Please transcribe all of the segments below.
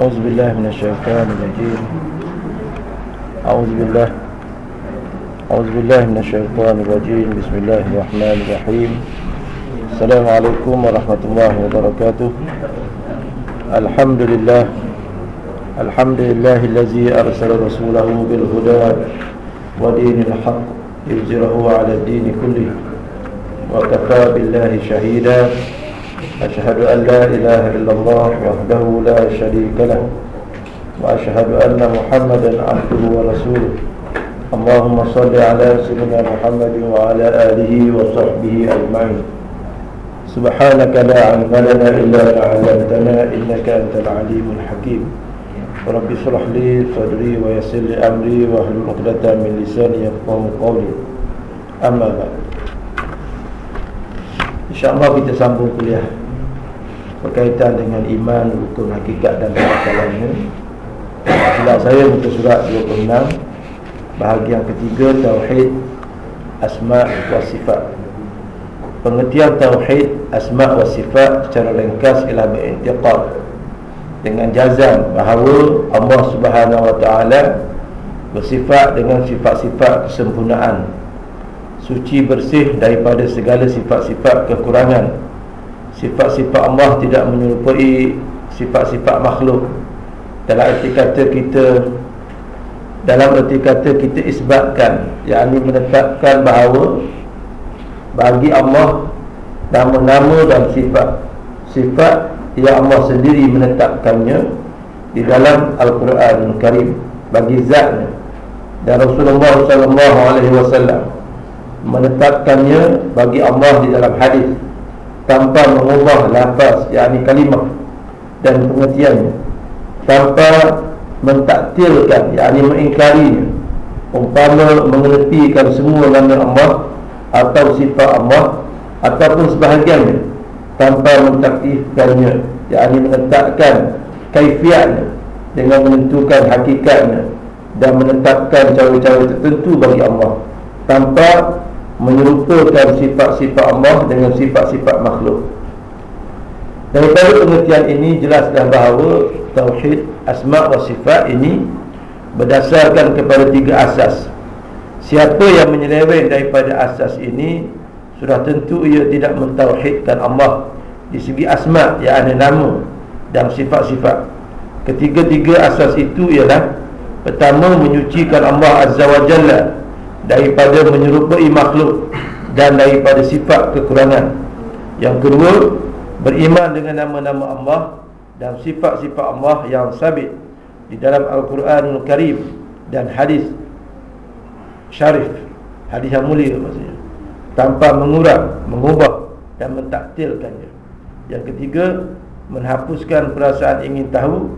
أعوذ بالله من الشيطان الرجيم. أعوذ بالله. أعوذ بالله من الشيطان الرجيم. بسم الله الرحمن الرحيم. السلام عليكم ورحمة الله وبركاته. الحمد لله. الحمد لله الذي أرسل رسوله بالهدى ودين الحق يجزره على الدين كله وكفى بالله شهيدا. أشهد أن لا إله إلا الله وحده لا شريك له وأشهد أن محمدا عبده ورسوله. اللهم صل على سيدنا محمد وعلى آله وصحبه أجمعين. سبحانك لا علم لنا إلا ما علمتنا إنك أنت العليم الحكيم. رب اشرح لي صدري ويسر لي أمري واحلل عقدة من لساني يفقهوا قولي. أما بعد. InsyaAllah kita sambung Berkaitan dengan iman, rukun, hakikat dan Silap saya muka surat 26 Bahagian ketiga Tauhid Asma' wa Sifat. Pengertian Tauhid Asma' wa Sifat Secara ringkas ialah berintiqad Dengan jazam bahawa Allah subhanahu wa ta'ala Bersifat dengan sifat-sifat kesempurnaan. Suci bersih daripada segala sifat-sifat kekurangan sifat-sifat Allah tidak menyerupai sifat-sifat makhluk. Dalam erti kata kita dalam erti kata kita isbatkan yakni menetapkan bahawa bagi Allah nama-nama dan sifat sifat yang Allah sendiri menetapkannya di dalam Al-Quran Karim bagi zatnya. Dan Rasulullah wasallam menetapkannya bagi Allah di dalam hadis tanpa mengubah lafaz yakni kalimah dan pengertiannya. Tanpa mentaktilkan yakni mengingkarinya. Umpama mengertikan semua nama Allah atau sifat Allah ataupun sebahagiannya. Tanpa mentaktifkannya yakni menetapkan kaifiatnya dengan menentukan hakikatnya dan menetapkan cara-cara tertentu bagi Allah. Tanpa menyerupakan sifat-sifat Allah dengan sifat-sifat makhluk. Daripada pengertian ini jelaskan bahawa tauhid asma wa sifat ini berdasarkan kepada tiga asas. Siapa yang menyeleweng daripada asas ini sudah tentu ia tidak mentauhidkan Allah di segi asma yang ada nama dan sifat-sifat. Ketiga-tiga asas itu ialah pertama menyucikan Allah Azza wa Jalla daripada menyerupai makhluk dan daripada sifat kekurangan. Yang kedua, beriman dengan nama-nama Allah dan sifat-sifat Allah yang sabit di dalam Al-Quranul Karim dan hadis syarif, hadis yang mulia maksudnya, tanpa mengurang, mengubah dan mentaktilkannya. Yang ketiga, menghapuskan perasaan ingin tahu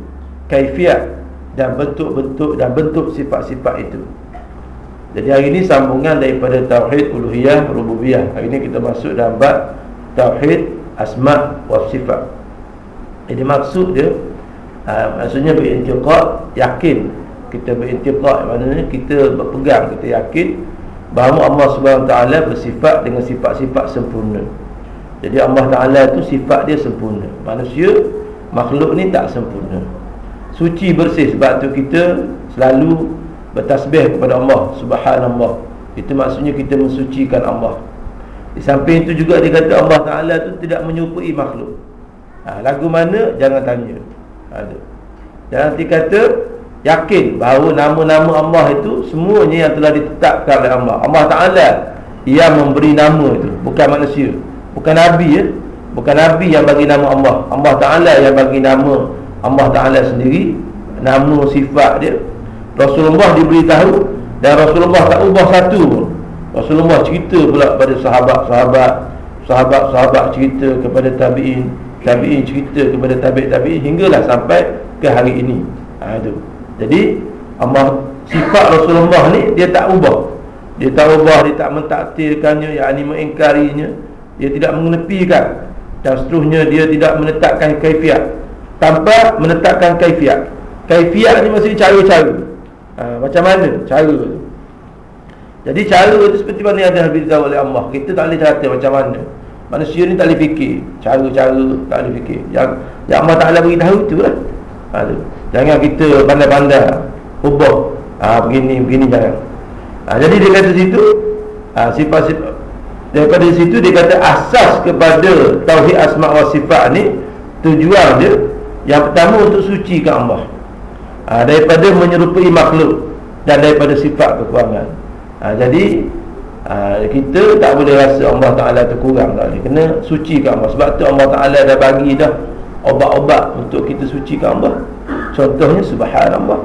kaifiat dan bentuk-bentuk dan bentuk sifat-sifat itu. Jadi hari ini sambungan daripada Tauhid Uluhiyah Rububiyah. Hari ini kita masuk dalam bab Tauhid Asma' wa Sifat. Jadi maksud dia aa, Maksudnya berintiqat Yakin. Kita berintiqat Maksudnya kita berpegang Kita yakin Bahawa Allah SWT bersifat dengan sifat-sifat sempurna. Jadi Allah Ta'ala itu sifat dia sempurna. Manusia Makhluk ni tak sempurna. Suci bersih Sebab tu kita selalu bertasbih kepada Allah subhanallah. Itu maksudnya kita mensucikan Allah. Di samping itu juga dia kata Allah Ta'ala itu tidak menyerupai makhluk. Ha, lagu mana? Jangan tanya. Ada dan nanti kata yakin bahawa nama-nama Allah itu semuanya yang telah ditetapkan oleh Allah. Allah Ta'ala yang memberi nama itu bukan manusia. Bukan Nabi ya. Bukan Nabi yang bagi nama Allah. Allah Ta'ala yang bagi nama Allah Ta'ala sendiri nama sifat dia Rasulullah diberitahu dan Rasulullah tak ubah satu pun. Rasulullah cerita pula kepada sahabat-sahabat, sahabat-sahabat cerita kepada tabi'in, tabi'in cerita kepada tabi' tabi'in hinggalah sampai ke hari ini. Ha itu. Jadi Allah sifat Rasulullah ni dia tak ubah. Dia tak ubah, dia tak mentaktirkannya, yakni mengingkarinya, dia tidak mengenepikan dan seterusnya dia tidak menetapkan kaifiat tanpa menetapkan kaifiat. Kaifiat ni maksudnya cara-cara ha, Macam mana? Cara tu. Jadi cara tu seperti mana yang beritahu oleh Allah. Kita tak boleh kata macam mana. Manusia ni tak boleh fikir. Cara-cara tak boleh fikir. Yang, yang Allah Ta'ala beritahu tu lah. Ha, tu. Jangan kita pandai-pandai. Ubah. Ha, Begini, begini jangan ha, Jadi dia kata situ ha, Sifat-sifat Daripada situ dia kata asas kepada Tauhid asma' wa sifat ni Tujuan dia Yang pertama untuk suci ke Allah ha, Daripada menyerupai makhluk Dan daripada sifat kekurangan. Ha, Jadi ha, Kita tak boleh rasa Allah Ta'ala tu kurang tak. Kena suci ke Allah. Sebab tu Allah Ta'ala dah bagi dah Obat-obat untuk kita suci ke Allah. Contohnya subhanallah.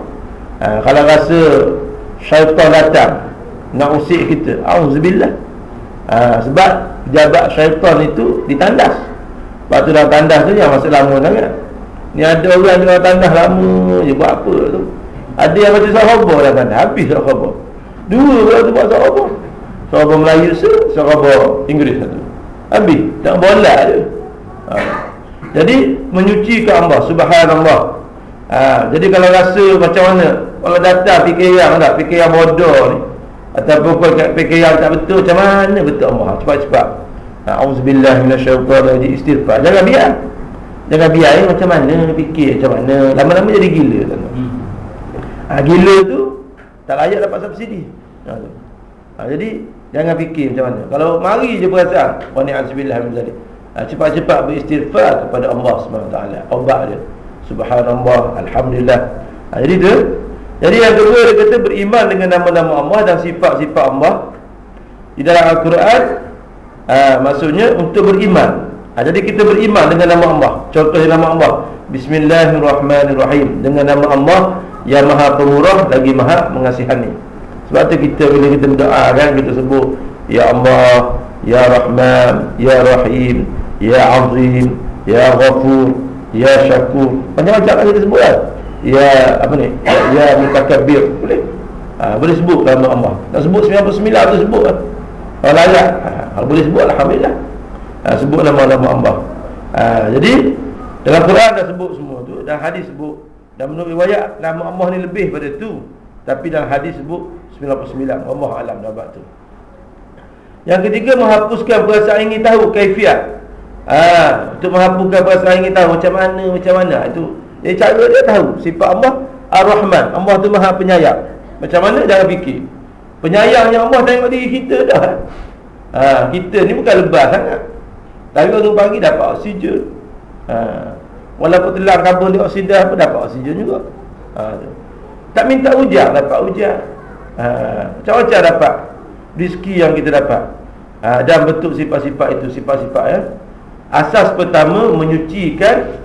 Ha, Kalau rasa syaitan datang Nak usik kita Auzubillah. Ha, Sebab jabat syaitan itu ditandas. Lepas tu dah tandas tu yang masa lama sangat Ni ada orang yang tandas lama je buat apa tu? Ada yang baca sahabat dah tandas Habis sahabat Dua orang tu buat sahabat Sahabat Melayu se Sahabat Inggeris satu. Habis Tak bola je ha. Jadi menyucikan Allah Subhanallah. Ha, Jadi kalau rasa macam mana? Kalau datang fikiran tak? Fikiran bodoh ni. Ataupun fikiran tak betul Macam mana betul Allah? Cepat-cepat. Ha, Auzubillah minasyaitanirrajim. Istighfar. Jangan biar Jangan biar eh, macam mana fikir Macam mana. Lama-lama jadi gila hmm. ha, Gila tu Tak layak dapat subsidi. Ha, ha, Jadi Jangan fikir macam mana. Kalau mari je perasaan Wa ni'azubillah min zalik ha, Cepat-cepat beristighfar kepada Allah SWT Obat dia. Subhanallah Alhamdulillah. Ha, Jadi tu Jadi yang kedua dia kata beriman dengan nama-nama Allah Dan sifat-sifat Allah Di dalam Al-Quran. Ha, Maksudnya untuk beriman ha, Jadi kita beriman dengan nama Allah. Contoh nama Allah. Bismillahirrahmanirrahim. Dengan nama Allah Yang maha pemurah lagi maha mengasihani. Sebab tu kita bila kita berdoa kan Kita sebut Ya Allah Ya Rahman Ya Rahim Ya Azim Ya Ghafur Ya syakur. Macam-macam lah kita sebut kan? Ya apa ni? Ya mutakabir Boleh? Ha, Boleh sebut nama Allah. Nak sebut 99 tu sebut kan? Kalau layak. Ha, Boleh sebut Alhamdulillah ha, Sebut nama-nama Allah ha, Jadi Dalam Quran dah sebut semua tu Dan hadis sebut Dan menurut riwayat Nama Allah ni lebih pada tu Tapi dalam hadis sebut 99 Allah Alam dapat tu. Yang ketiga Menghapuskan perasaan ingin tahu Kaifiat. Ha, Untuk menghapuskan perasaan ingin tahu Macam mana, macam mana. Itu Jadi cara dia tahu Sifat Allah Ar-Rahman. Allah tu maha penyayang. Macam mana jangan fikir? Penyayangnya Allah tengok diri kita dah. Ha, Kita ni bukan lebah sangat Tapi waktu pagi dapat oksigen. Ha, Walaupun telan kabel oksigen apa Dapat oksigen juga. Ha, Tak minta hujan dapat ha, Macam-macam dapat Rizki yang kita dapat. Ha, Dan bentuk sifat-sifat itu Sifat-sifat ya. Asas pertama menyucikan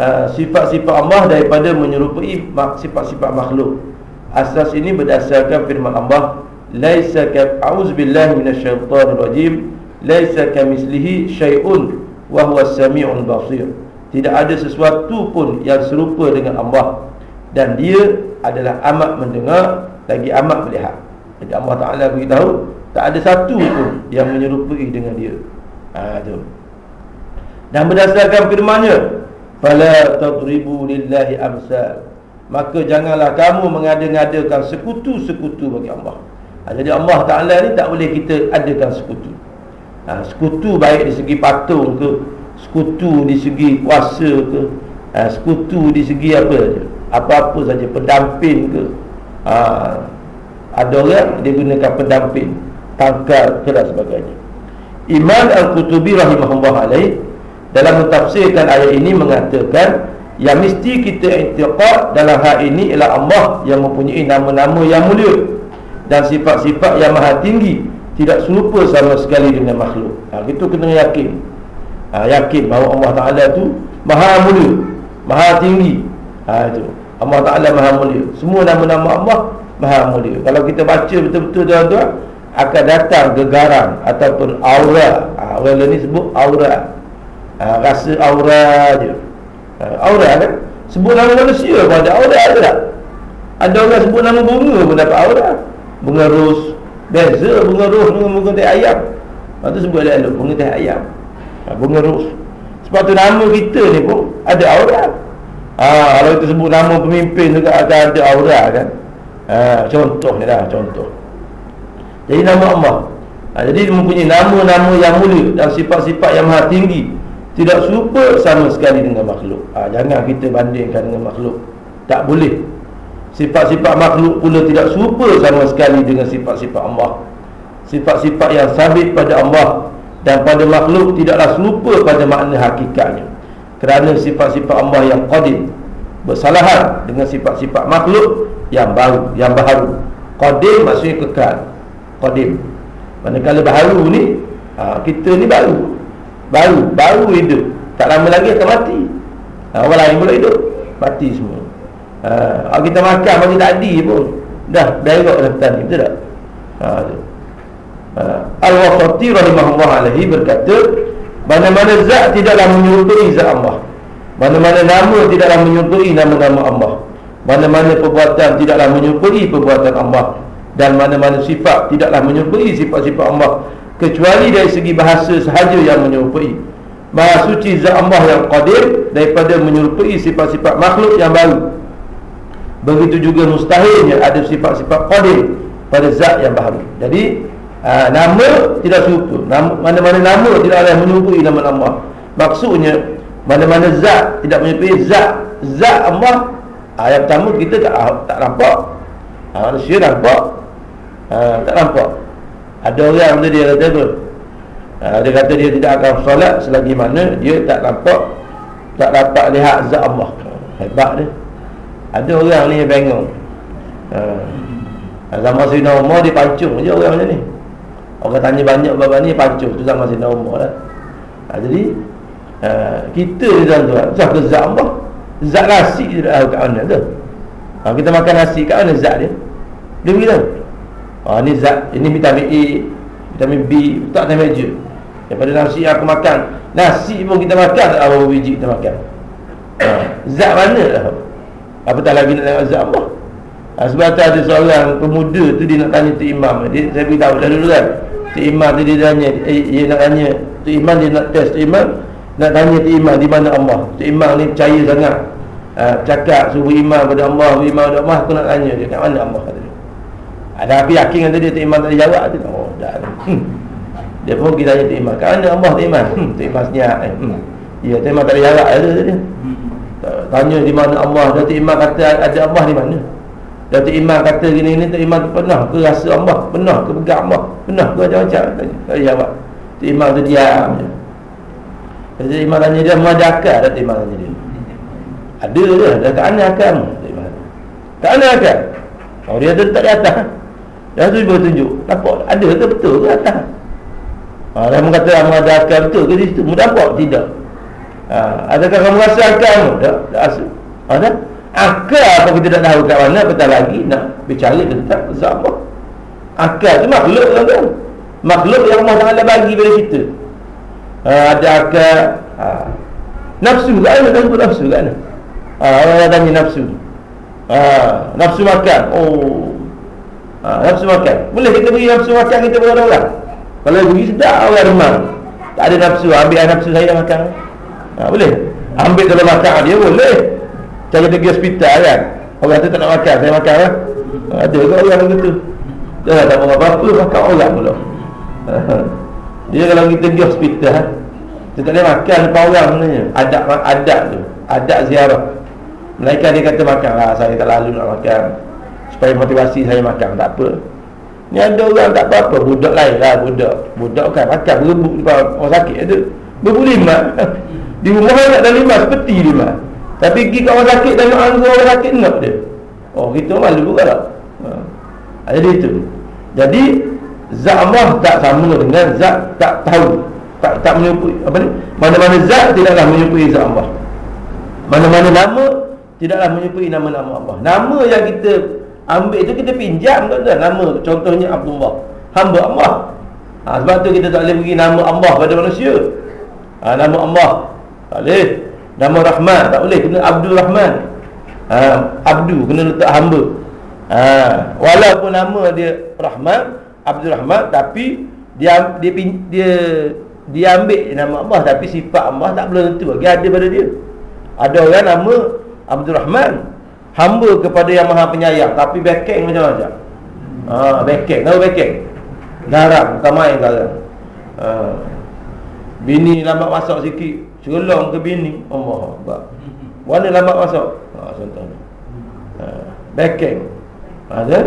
uh, sifat-sifat uh, Allah daripada menyerupai sifat-sifat makhluk. Asas ini berdasarkan firman Allah, "Laisa ka a'udzubillahi minasyaitonir rajim, laisa kamitslihi syai'un wa huwas samiul basir." Tidak ada sesuatu pun yang serupa dengan Allah dan dia adalah amat mendengar lagi amat melihat. Jadi Allah Taala beritahu tak ada satu pun yang menyerupai dengan dia. Ha, tu dan berdasarkan firman-Nya fala tadribu lillahi amsal maka janganlah kamu mengada-ngadakan sekutu-sekutu bagi Allah ha, jadi Allah Taala ni tak boleh kita adakan sekutu ha, sekutu baik di segi patung ke sekutu di segi kuasa ke ha, sekutu di segi apa saja apa-apa saja pendamping ke. Ha, ada orang dia gunakan pendamping tangkal ke dan sebagainya. Iman Al-Qutubi rahimahullah alaih dalam mentafsirkan ayat ini mengatakan yang mesti kita i'tiqad dalam hal ini ialah Allah yang mempunyai nama-nama yang mulia dan sifat-sifat yang maha tinggi tidak serupa sama sekali dengan makhluk. Ha, itu kena yakin. Ha, yakin bahawa Allah Taala tu maha mulia, maha tinggi. Ha, itu. Allah Taala maha mulia. Semua nama-nama Allah maha mulia. Kalau kita baca betul-betul tuan-tuan akan datang gegaran ataupun aura. Ha, orang lain sebut aura ha, Rasa aura je ha, Aura kan Sebut nama manusia pun ada aura ada tak Ada orang sebut nama bunga pun dapat aura Bunga ros Beza bunga ros dengan bunga teh ayam. Lepas tu sebut lalu bunga teh ayam. Ha, Bunga ros Sebab tu nama kita ni pun ada aura. Ha, Kalau kita sebut nama pemimpin juga akan ada aura kan. Ha, Contoh ni lah contoh. Jadi nama Allah. Ha, Jadi mempunyai nama-nama yang mulia Dan sifat-sifat yang maha tinggi. Tidak serupa sama sekali dengan makhluk. Ha, jangan kita bandingkan dengan makhluk. Tak boleh sifat-sifat makhluk pula tidak serupa sama sekali dengan sifat-sifat Allah. Sifat-sifat yang sabit pada Allah dan pada makhluk tidaklah serupa pada makna hakikatnya. Kerana sifat-sifat Allah yang qadim bersalahan dengan sifat-sifat makhluk yang baru yang baru qadim maksudnya kekal qadim manakala baru ni ha, kita ni baru baru baru hidup. Tak lama lagi akan mati. Ha, orang lain boleh hidup mati semua ha, kita makan masih tadi pun. Dah elok dah petani betul tak? Ha, ha, Al-Wasati rahimahullah alaihi berkata mana-mana zat tidaklah menyerupai zat Allah. Mana-mana nama tidaklah menyerupai nama-nama Allah. Mana-mana perbuatan tidaklah menyerupai perbuatan Allah. Dan mana-mana sifat tidaklah menyerupai sifat-sifat Allah. Kecuali dari segi bahasa sahaja yang menyerupai bahasa suci zat Allah yang qadir daripada menyerupai sifat-sifat makhluk yang baru begitu juga mustahilnya ada sifat-sifat qadir pada zat yang baru. Jadi aa, nama tidak serupa mana-mana nama tidak ada menyerupai nama Allah maksudnya mana-mana zat tidak menyerupai zat zat Allah aa, yang pertama kita tak, tak nampak. Aa, manusia nampak. Aa, tak nampak. Ada orang tu dia kata apa? Ha, Dia kata dia tidak akan solat Selagi mana dia tak nampak Tak dapat lihat zat Allah. Hebat dia Ada orang ni bengong ha. Zaman Sina Umar dia pancung je orang macam ni Orang tanya banyak bapa ni pancung Tu zaman Sina Umar lah ha, Jadi ha, Kita ni tuan-tuan Zat ke zat Allah Zat nasi tak tahu kat mana tu ha, Kita makan nasi kat mana zat dia Dia beritahu Ah ni zat, ini vitamin A, vitamin B, tak ada meja. Daripada nasi yang aku makan, nasi pun kita makan tak apa biji kita makan. Ha, zat mana lah? Apa tak lagi nak tengok zat Allah? Ha, sebab tu ada seorang pemuda tu dia nak tanya tu imam. Dia saya beritahu dah dulu kan. Tu imam tu dia tanya, eh, dia nak tanya tu imam dia nak test tu imam nak tanya tu imam di mana Allah. Tu imam ni percaya sangat. Ha, cakap suruh imam pada Allah, imam pada Allah aku nak tanya dia kat mana Allah kata dia. Ada api yakin kata dia Tok Iman tak ada jawab tu. Oh, dah. Hmm. Dia pun kita tanya Tok Iman. Kat mana Allah Tok Iman? Hmm, Tok Iman senyap. Eh. Hmm. Ya, Tok Iman tak ada jawab ada dia. Tanya di mana Allah. Dan Tok Iman kata ada Allah di mana? Dan Tok Iman kata gini-gini Tok Iman pernah ke rasa Allah? Pernah ke pegang Allah? Pernah ke macam-macam? Tanya. Tak ada jawab. Tok Iman tu diam je. Jadi Iman tanya dia, ada akal tak Tok Iman tanya dia? Ada dia, dah kat mana akal? Kat mana akal? Oh, dia tu tak di atas. Yang tu dia tunjuk Nampak ada ke betul ke atas ha, kata kamu ada akal betul ke di situ nampak tidak ha, Adakah kamu rasa akal mu Tak, tak rasa. Ha, Akal apa kita tak tahu kat mana Betul lagi nak bicara tentang Sama Akal tu makhluk kan? Makhluk yang Allah Ta'ala bagi pada kita. Ha, Ada akal ha. Nafsu kan Ada nafsu kan ha, Orang tanya nafsu ha, Nafsu makan. Oh. Ha, Nafsu makan. Boleh kita beri nafsu makan kita pada orang? Kalau beri sedap orang remang Tak ada nafsu Ambil nafsu saya makan ha, Boleh? Ambil kalau makan dia boleh. Cara pergi hospital kan? Orang tu tak nak makan. Saya makan kan ha, Ada ke orang begitu Dia tak apa-apa Makan orang pula. Dia kalau kita pergi hospital Kita tak boleh makan depan orang sebenarnya Adat, adat tu. Adat ziarah. Mereka dia kata makan. Lah Saya tak lalu nak makan. Supaya motivasi saya makan tak apa. Ni ada orang tak apa-apa. Budak lain lah budak. Budak kan makan berebut di orang sakit ada. Berlima di rumah nak ada lima seperti lima tapi pergi ke orang sakit dan orang sakit nak dia. Oh kita malu juga lah. Ha. jadi itu. Jadi zat Allah tak sama dengan zat tak tahu. Tak tak menyupai apa ni? Mana-mana zat tidaklah menyupai zat Allah mana-mana nama tidaklah menyupai nama-nama Allah. Nama yang kita Ambil itu kita pinjam tuan-tuan. Nama contohnya Abdullah. Hamba Allah. Ha, Sebab tu kita tak boleh beri nama Allah pada manusia. Ha, Nama Allah Tak boleh. Nama Rahman Tak boleh. Kena Abdul Rahman. Ha, Abdu Kena letak hamba. Ha, Walaupun nama dia Rahman Abdul Rahman Tapi Dia dia dia, dia ambil nama Allah Tapi sifat Allah tak boleh tentu. Dia ada pada dia. Ada orang nama Abdul Rahman. Hamba kepada yang maha penyayang tapi backing macam-macam. Ha, backing tahu backing garang bukan main garang. Ha. bini lambat masuk sikit Curlong ke bini Allah Akbar. Mana lambat masuk? Ha, Contohnya ha, Backing Ada ha,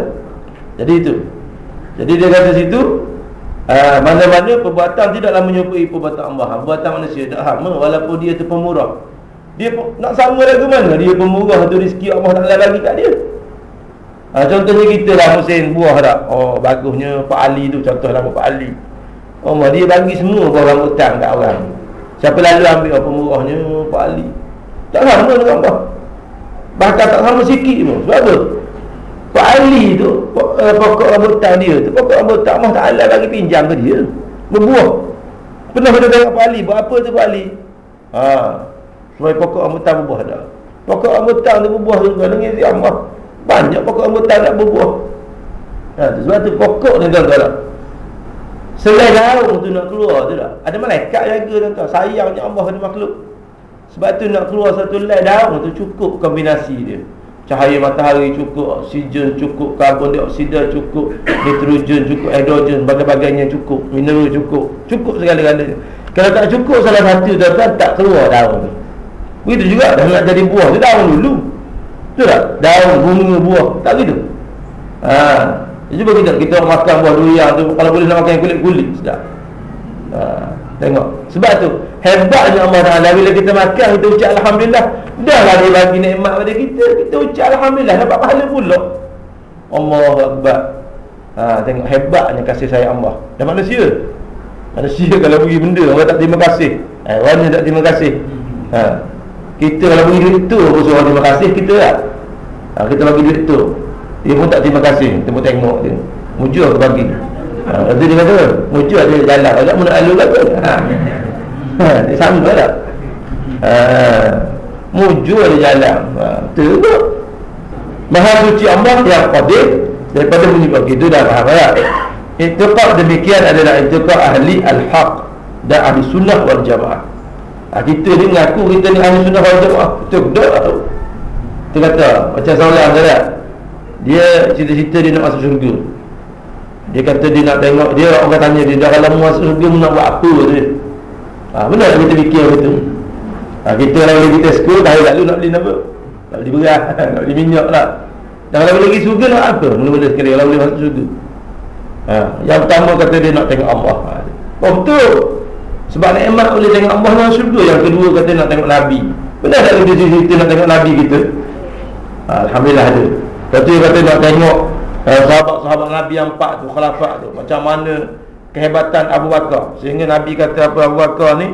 Jadi itu. Jadi dia kata situ Mana-mana perbuatan tidaklah menyukai perbuatan Allah. Perbuatan manusia tak sama Walaupun dia tu pemurah. Dia nak sama lagu mana? Dia pemurah tu rezeki Allah Ta'ala bagi kat dia. Ha, Contohnya kita lah musim buah tak? Oh bagusnya Pak Ali tu Contoh nama Pak Ali. Oh dia bagi semua buah rambutan kat orang Siapa lalu ambil apa murahnya? Pak Ali. Tak sama dengan apa Bahkan tak sama sikit pun. Sebab apa? Pak Ali tu eh, Pokok rambutan dia tu Pokok rambutan Allah Ta'ala bagi pinjam ke dia. Berbuah Pernah kita tengok Pak Ali? Buat apa tu Pak Ali? Ha. Sebab pokok rambutan berbuah dah. Pokok rambutan tu berbuah tu Dengan isi Allah Banyak pokok rambutan nak berbuah. Ha. Sebab tu pokok ni tuan-tuan Selai daun tu nak keluar tu tak? Ada malaikat jaga tuan-tuan Sayangnya Allah ada makhluk. Sebab tu nak keluar satu lay daun tu Cukup kombinasi dia. Cahaya matahari cukup Oksigen cukup Karbon dioksida cukup Nitrogen cukup Hidrogen Bagai-bagainya cukup Mineral cukup. Cukup segala-galanya. Kalau tak cukup salah satu tuan-tuan Tak keluar daun tu Begitu juga dah nak jadi buah tu daun dulu. Betul tak? Daun, bunga, buah. Tak begitu? Haa Cuba kita kita makan buah durian tu kalau boleh nak makan kulit-kulit sedap. Ha, tengok. Sebab tu hebatnya Allah Taala bila kita makan kita ucap alhamdulillah. Dahlah dia bagi nikmat pada kita, kita ucap alhamdulillah dapat pahala pula. Allahu akbar. Ha, tengok hebatnya kasih sayang Allah. Dan manusia. Manusia kalau bagi benda orang tak terima kasih. Eh, orang tak terima kasih. Ha. Kita kalau bagi duit tu orang terima kasih kita tak. Ha, kita bagi duit tu dia pun tak terima kasih. Dia pun tengok dia. Mujur ke bagi? Ha, Lepas dia kata Mujur ada jalan. Agak mana alu kata ha. ha. Dia sama tak? Ha. Mujur ada jalan. Ha. Tak? Maha suci Allah yang qadir. Daripada bunyi bagi Itu dah faham tak? Itiqat demikian adalah Itiqat ahli al-haq Dan ahli sunnah wal jamaah. Ha, Kita ni mengaku Kita ni ahli sunnah wal jamaah. Betul tak Kita kata Macam seorang tak dia cita-cita dia nak masuk syurga. Dia kata dia nak tengok Dia orang tanya dia Dah kalau masuk syurga Nak buat apa dia? Ha, Benar kita fikir begitu ha, Kita kalau boleh kita sekolah Dah lalu nak beli apa? Nak beli beras Nak beli minyak lah. Dan kalau boleh pergi syurga nak apa? Mula-mula sekali Kalau boleh masuk syurga. Ha, Yang pertama kata dia nak tengok Allah. Ha, Oh betul. Sebab nikmat boleh tengok Allah dalam syurga. Yang kedua kata nak tengok Nabi. Benar tak kita cerita nak tengok Nabi kita? Ha, Alhamdulillah ada Lepas tu dia kata nak tengok eh, Sahabat-sahabat Nabi yang empat tu Khalafat tu Macam mana Kehebatan Abu Bakar. Sehingga Nabi kata apa Abu Bakar ni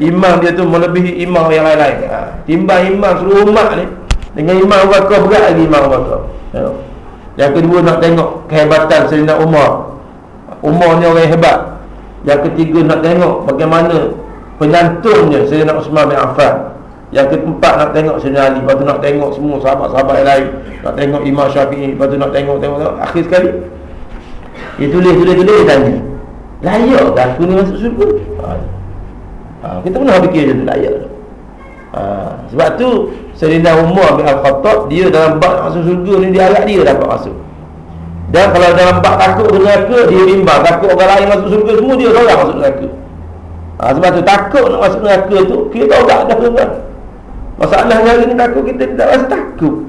Imam dia tu melebihi imam yang lain-lain. Ha. Timbang imam seluruh umat ni Dengan imam Abu Bakar berat lagi imam Abu Bakar. Ya. Yang kedua nak tengok Kehebatan Sayyidina Umar. Umar ni orang hebat. Yang ketiga nak tengok bagaimana Penyantungnya Sayyidina Usman bin Affan yang keempat nak tengok Sayyidina Ali Lepas tu nak tengok semua sahabat-sahabat yang lain Nak tengok Imam Syafi'i Lepas tu nak tengok, tengok, tengok Akhir sekali Dia tulis, tulis, tulis tanya Layak kan aku ni masuk surga ha. ha. Kita pernah fikir macam tu Layak ha. Sebab tu Sayyidina Umar bin Al-Khattab Dia dalam bak masuk surga ni Dia harap dia dapat masuk Dan kalau dalam bak takut ke neraka Dia bimbang Takut orang lain masuk surga Semua dia orang masuk neraka ha. Sebab tu takut nak masuk neraka tu Kita tahu tak ada tuan Masalahnya hari ni takut kita tidak rasa takut.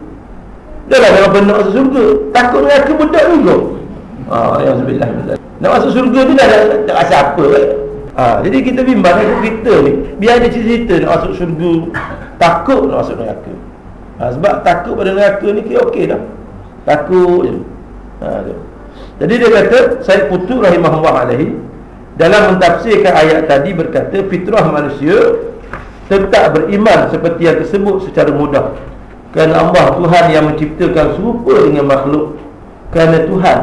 Dia lah dalam benar masuk surga Takut neraka budak juga. Haa ya sebelah Nak masuk surga tu dah tak rasa apa kan ha, Jadi kita bimbang dengan kita ni. Biar dia cerita nak masuk surga Takut nak masuk neraka. Ha, Sebab takut pada neraka ni kira okey dah. Takut je. Ha, Jadi dia kata Saya putus rahimahullah alaihi Dalam mentafsirkan ayat tadi berkata Fitrah manusia tetap beriman seperti yang tersebut secara mudah. Kerana Allah Tuhan yang menciptakan serupa dengan makhluk. Kerana Tuhan.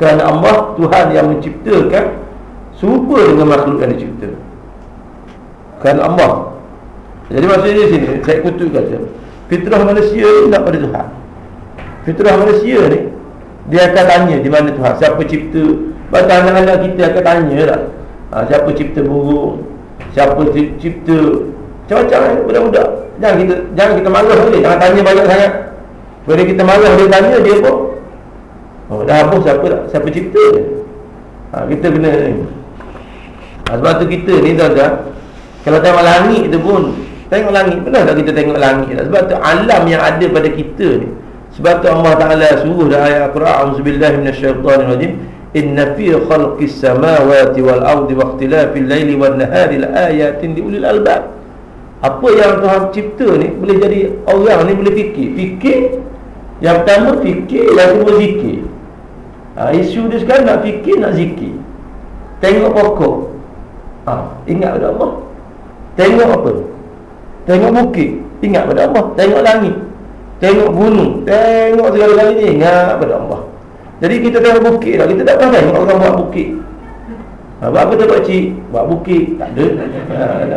Kerana Allah Tuhan yang menciptakan serupa dengan makhluk yang dicipta. Kerana Allah. Jadi maksudnya sini saya kutuk kata fitrah manusia ni nak pada Tuhan. Fitrah manusia ni dia akan tanya di mana Tuhan. Siapa cipta? Bahkan anak-anak kita akan tanya lah. Ha, Siapa cipta burung? Siapa cipta Macam-macam kan budak-budak. Jangan kita jangan kita marah boleh. Jangan tanya banyak sangat. Bila kita marah dia tanya dia pun Oh dah habis siapa siapa cipta ha, Kita kena ha, Sebab tu kita ni tuan-tuan Kalau tengok langit tu pun Tengok langit, pernah tak kita tengok langit Sebab tu alam yang ada pada kita ni. Sebab tu Allah Ta'ala suruh dalam ayat Al-Quran Auzubillahiminasyaitanirrajim Inna fi khalqis samawati wal ardi wa ikhtilafil laili wan nahari la ayatin li ulil albab. Apa yang Tuhan cipta ni boleh jadi orang ni boleh fikir. Fikir yang pertama fikir, yang kedua zikir. Ha, isu dia sekarang nak fikir, nak zikir. Tengok pokok. Ha, ingat pada Allah. Tengok apa? Tengok bukit. Ingat pada Allah. Tengok langit. Tengok gunung. Tengok segala-galanya. Ingat pada Allah. Jadi kita tengok bukit lah Kita tak tengok orang buat bukit ha, Buat apa tu Pak Cik? Buat bukit Tak ada ha,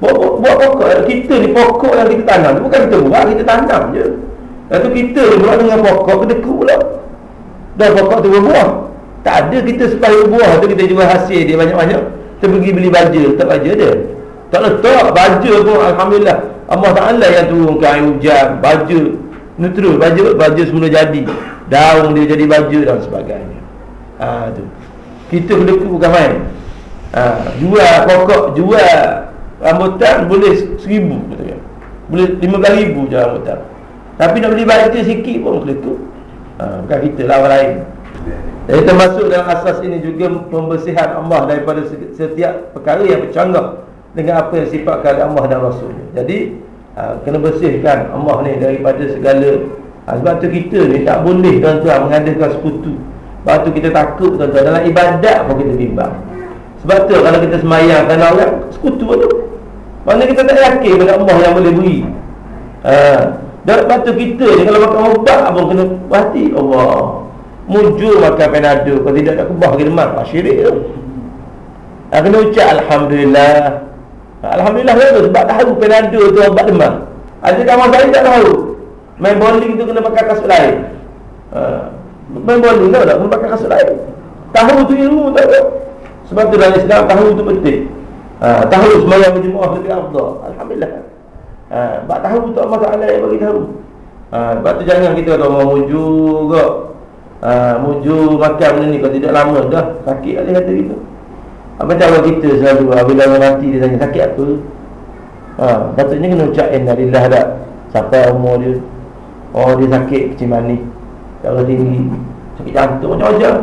buat, buat, pokok. Kita ni pokok yang kita tanam Bukan kita buat Kita tanam je. Lepas tu kita ni buat dengan pokok Kedekut pula. Dah pokok tu berbuah. Tak ada kita supaya buah tu Kita jual hasil dia banyak-banyak. Kita pergi beli baja Tak baja dia. Tak letak baja pun Alhamdulillah. Allah Ta'ala yang turunkan air hujan Baja. Neutral Baja, baja semula jadi. Daun dia jadi baju dan sebagainya. Ha, tu. Kita berdeku bukan main. Ha, Jual pokok Jual rambutan Boleh seribu kata Boleh lima belas ribu je rambutan. Tapi nak beli baju sikit pun berdeku ha, Bukan kita lah orang lain. Jadi termasuk dalam asas ini juga pembersihan Allah daripada setiap perkara yang bercanggah dengan apa yang sifatkan Allah dan Rasulnya. Jadi, ha, kena bersihkan Allah ni daripada segala ha, Sebab tu kita ni tak boleh tuan-tuan mengadakan sekutu. Sebab tu kita takut tuan-tuan. Dalam ibadat pun kita bimbang. Sebab tu kalau kita semayang kerana orang Sekutu tu Mana kita tak yakin pada Allah yang boleh beri. Ha. Dan tu kita ni Kalau makan ubat pun kena hati Allah. Mujur makan penado Kalau tidak nak kebah kita mak ah, Syirik tu. Ha, Kena ucap Alhamdulillah. Alhamdulillah tu sebab tahu penado tu obat demam. Ada kawan saya tak tahu. Main bowling tu kena pakai kasut lain. Ha. Main bowling tahu tak? Kena pakai kasut lain. Tahu tu ilmu tak tak? Sebab tu dalam Islam tahu tu penting ha. Tahu semayang berjemaah lebih afdal Alhamdulillah ha. Sebab tahu tu Allah Ta'ala yang bagi tahu ha. Sebab tu jangan kita kata Mau muju ke ha. Muju makan benda ni Kalau tidak lama dah Sakit ada kata gitu apa cara kita selalu Bila orang mati dia tanya sakit apa ha, Patutnya kena ucap Inna lillah tak Sampai umur dia Oh dia sakit kecil manis Darah tinggi Sakit jantung macam macam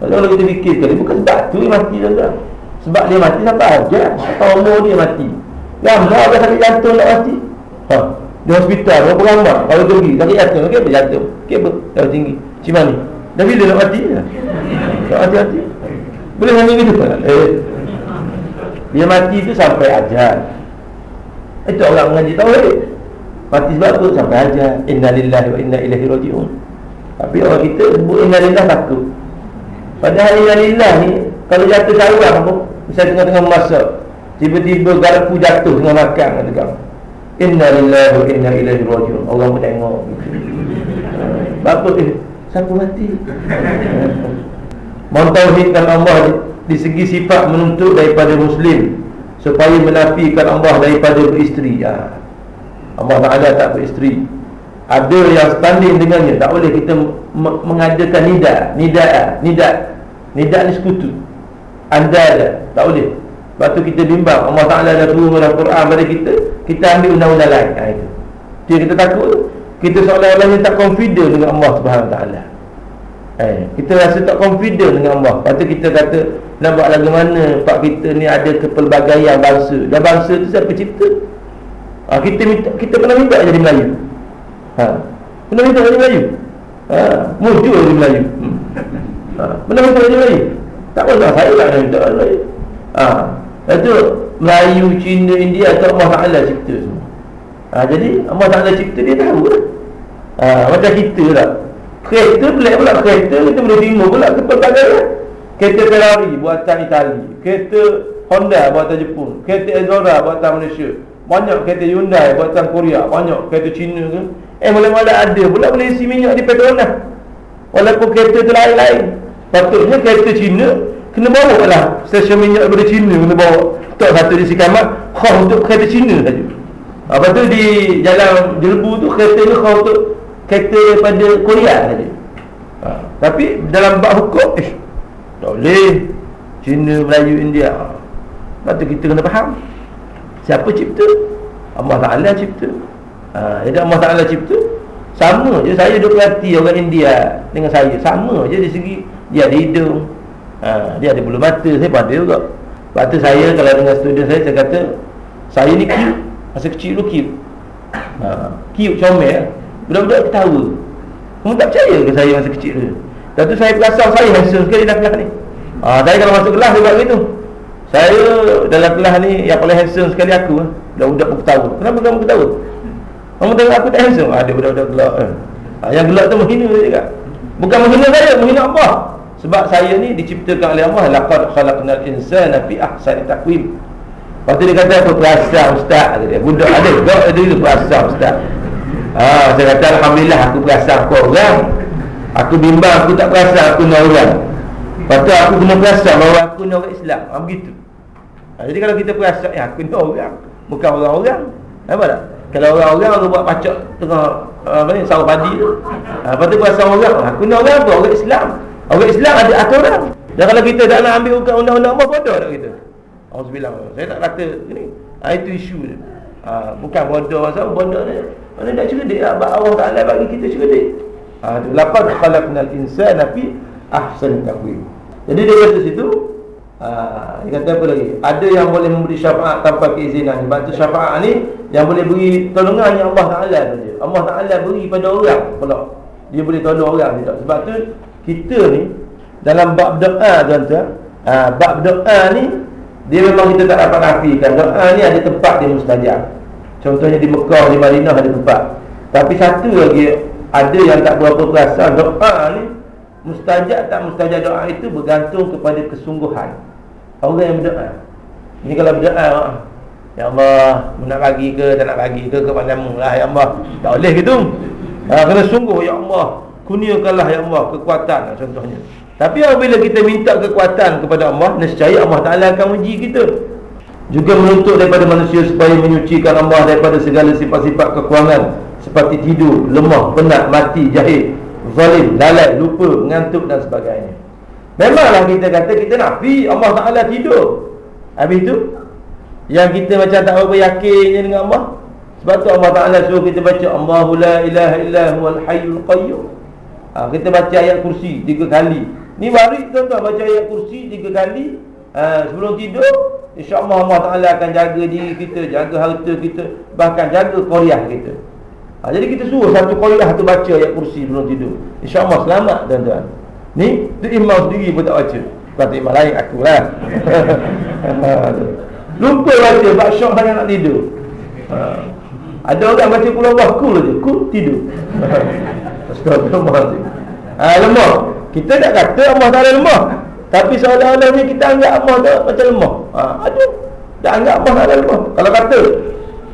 Kalau kita fikir sekali Bukan sebab tu dia mati tuan Sebab dia mati sampai aja Atau umur dia mati. Lama ada sakit jantung nak mati? Ha. Di hospital Berapa lama Kalau pergi sakit jantung Okey apa jantung. Okey apa? Darah tinggi. Kecil manis Dah bila nak mati? Ya? Tak mati-mati. Boleh hanya gitu eh. Dia mati tu sampai ajar Itu orang mengaji tahu eh. Mati sebab tu sampai aja Innalillahi wa inna ilaihi raji'un. Tapi orang kita sebut innalillah takut. Padahal innalillah ni Kalau jatuh sarang pun Misalnya tengah-tengah masak Tiba-tiba garpu jatuh tengah makan kata kau Innalillahi wa inna ilaihi raji'un. Orang pun tengok. Bapa eh Siapa mati? Mentauhidkan Allah di segi sifat menuntut daripada Muslim Supaya menafikan Allah daripada beristeri. Ya. Allah Ta'ala tak beristeri. Ada yang standing dengannya. Tak boleh kita mengadakan nida Nida Nida. Nida ni sekutu Anda ada Tak boleh Sebab tu kita bimbang Allah Ta'ala dah turun dalam Quran pada kita Kita ambil undang-undang lain ha, itu. Dia kita takut Kita seolah-olahnya tak confident dengan Allah Subhanahu Ta'ala Eh, kita rasa tak confident dengan Allah Lepas tu kita kata Nak buat lagu mana Pak kita ni ada kepelbagaian bangsa Dan bangsa tu siapa cipta ha, kita minta, kita kena minta jadi Melayu. Ha. Kena minta jadi Melayu. Ha, mujur jadi Melayu. Hmm. Ha, kena minta jadi Melayu. Tak pernah saya tak nak minta Melayu. Ha. Itu Melayu, Cina, India atau Allah Ta'ala cipta semua. Ha, jadi Allah Ta'ala cipta dia tahu lah. Ha, macam kita lah. Kereta pelik pula kereta kita boleh terima pula kepelbagaian. Lah. Kereta Ferrari buatan Itali, kereta Honda buatan Jepun, kereta Ezora buatan Malaysia. Banyak kereta Hyundai buatan Korea Banyak kereta Cina ke Eh mula-mula ada pula boleh isi minyak di Petronas Walaupun kereta tu lain-lain Patutnya kereta Cina Kena bawa lah. Stesen minyak daripada Cina Kena bawa. Tak satu di Sikamat Khas untuk kereta Cina saja. Lepas tu di jalan Jelbu tu Kereta ni khas untuk Kereta daripada Korea saja. Ha. Tapi dalam bab hukum Eh Tak boleh. Cina, Melayu, India. Lepas tu kita kena faham. Siapa cipta? Allah Ta'ala cipta. Ha, Jadi Allah Ta'ala cipta. Sama je saya duk perhati orang India Dengan saya. Sama je di segi Dia ada hidung. Ha, Dia ada bulu mata. Saya pun ada juga. Lepas tu saya kalau dengan student saya Saya kata Saya ni cute. Masa kecil dulu cute. Ha, Cute comel. Budak-budak ketawa. Kamu tak percaya ke saya masa kecil tu Lepas tu saya perasan saya handsome sekali dalam kelas ni. Ha, Saya kalau masuk kelas dia buat begitu Saya dalam kelas ni Yang paling handsome sekali aku Budak-budak pun ketawa. Kenapa kamu ketawa? Kamu tengok aku tak handsome? Ada budak-budak gelap kan? ha, Yang gelap tu menghina dia juga. Bukan menghina saya, menghina Allah Sebab saya ni diciptakan oleh Allah Laqad khalaqnal insana fi ahsani taqwim Lepas tu dia kata apa perasan ustaz dia. Budak ada budak ada itu perasan ustaz ha, Saya kata Alhamdulillah aku perasan aku orang Aku bimbang aku tak perasan aku ni orang tu aku kena perasan bahawa aku ni orang Islam ha, Begitu ha, Jadi kalau kita perasan ya, aku ni orang Bukan orang-orang Apa tak? Kalau orang-orang aku buat pacak tengah apa ni sawah padi tu. Ha, lepas tu perasan orang Aku ni orang apa? Orang Islam Orang Islam ada aturan Dan kalau kita tak nak ambil undang-undang apa bodoh tak kita? Alhamdulillah Saya tak kata ini ha, Itu isu dia. Ha, Bukan bodoh Masa bodoh ni Mana nak cerdik lah. Allah Ta'ala bagi kita cerdik. Ha, tu. Laqad khalaqnal insana fi ahsan taqwim. Jadi dia kata situ ha, Dia kata apa lagi? Ada yang boleh memberi syafaat tanpa keizinan. Sebab tu syafaat ni Yang boleh beri tolongan yang Allah Ta'ala saja. Allah Ta'ala beri pada orang pula. Dia boleh tolong orang tidak Sebab tu kita ni Dalam bab doa tuan-tuan ha, Bab doa ni dia memang kita tak dapat nafikan. Doa ni ada tempat dia mustajab. Contohnya di Mekah, di Madinah ada tempat. Tapi satu lagi Ada yang tak berapa perasan Doa ni Mustajab tak mustajab doa itu Bergantung kepada kesungguhan. Orang yang berdoa. Ini kalau berdoa Ya Allah Nak bagi ke tak nak bagi ke Kepadamu lah Ya Allah. Tak boleh gitu. Ha, Kena sungguh Ya Allah Kuniakanlah Ya Allah Kekuatan contohnya. Tapi apabila kita minta kekuatan kepada Allah Nescaya Allah Ta'ala akan uji kita. Juga menuntut daripada manusia Supaya menyucikan Allah daripada segala sifat-sifat kekurangan Seperti tidur, lemah, penat, mati, jahit Zalim, lalai, lupa, mengantuk dan sebagainya. Memanglah kita kata kita nafi Allah Ta'ala tidur. Habis itu Yang kita macam tak berapa yakinnya dengan Allah Sebab tu Allah Ta'ala suruh kita baca Allahu la ilaha illa huwal hayyul qayyum ha, Kita baca ayat kursi tiga kali. Ni waris tuan-tuan baca ayat kursi tiga kali ha, Sebelum tidur InsyaAllah Allah Ta'ala akan jaga diri kita Jaga harta kita Bahkan jaga koriah kita. Ha, Jadi kita suruh satu koriah tu baca ayat kursi sebelum tidur. InsyaAllah selamat tuan-tuan. Ni tu imam sendiri pun tak baca. Kata imam lain aku lah. Lupa baca Sebab syok sangat nak tidur. Ha. Ada orang baca pulau wakul je Kul tidur Astagfirullah ha, Lemah. Kita tak kata Allah tak ada lemah. Tapi seolah-olahnya kita anggap Allah tak macam lemah. Ha, Ada Tak anggap Allah tak ada lemah. Kalau kata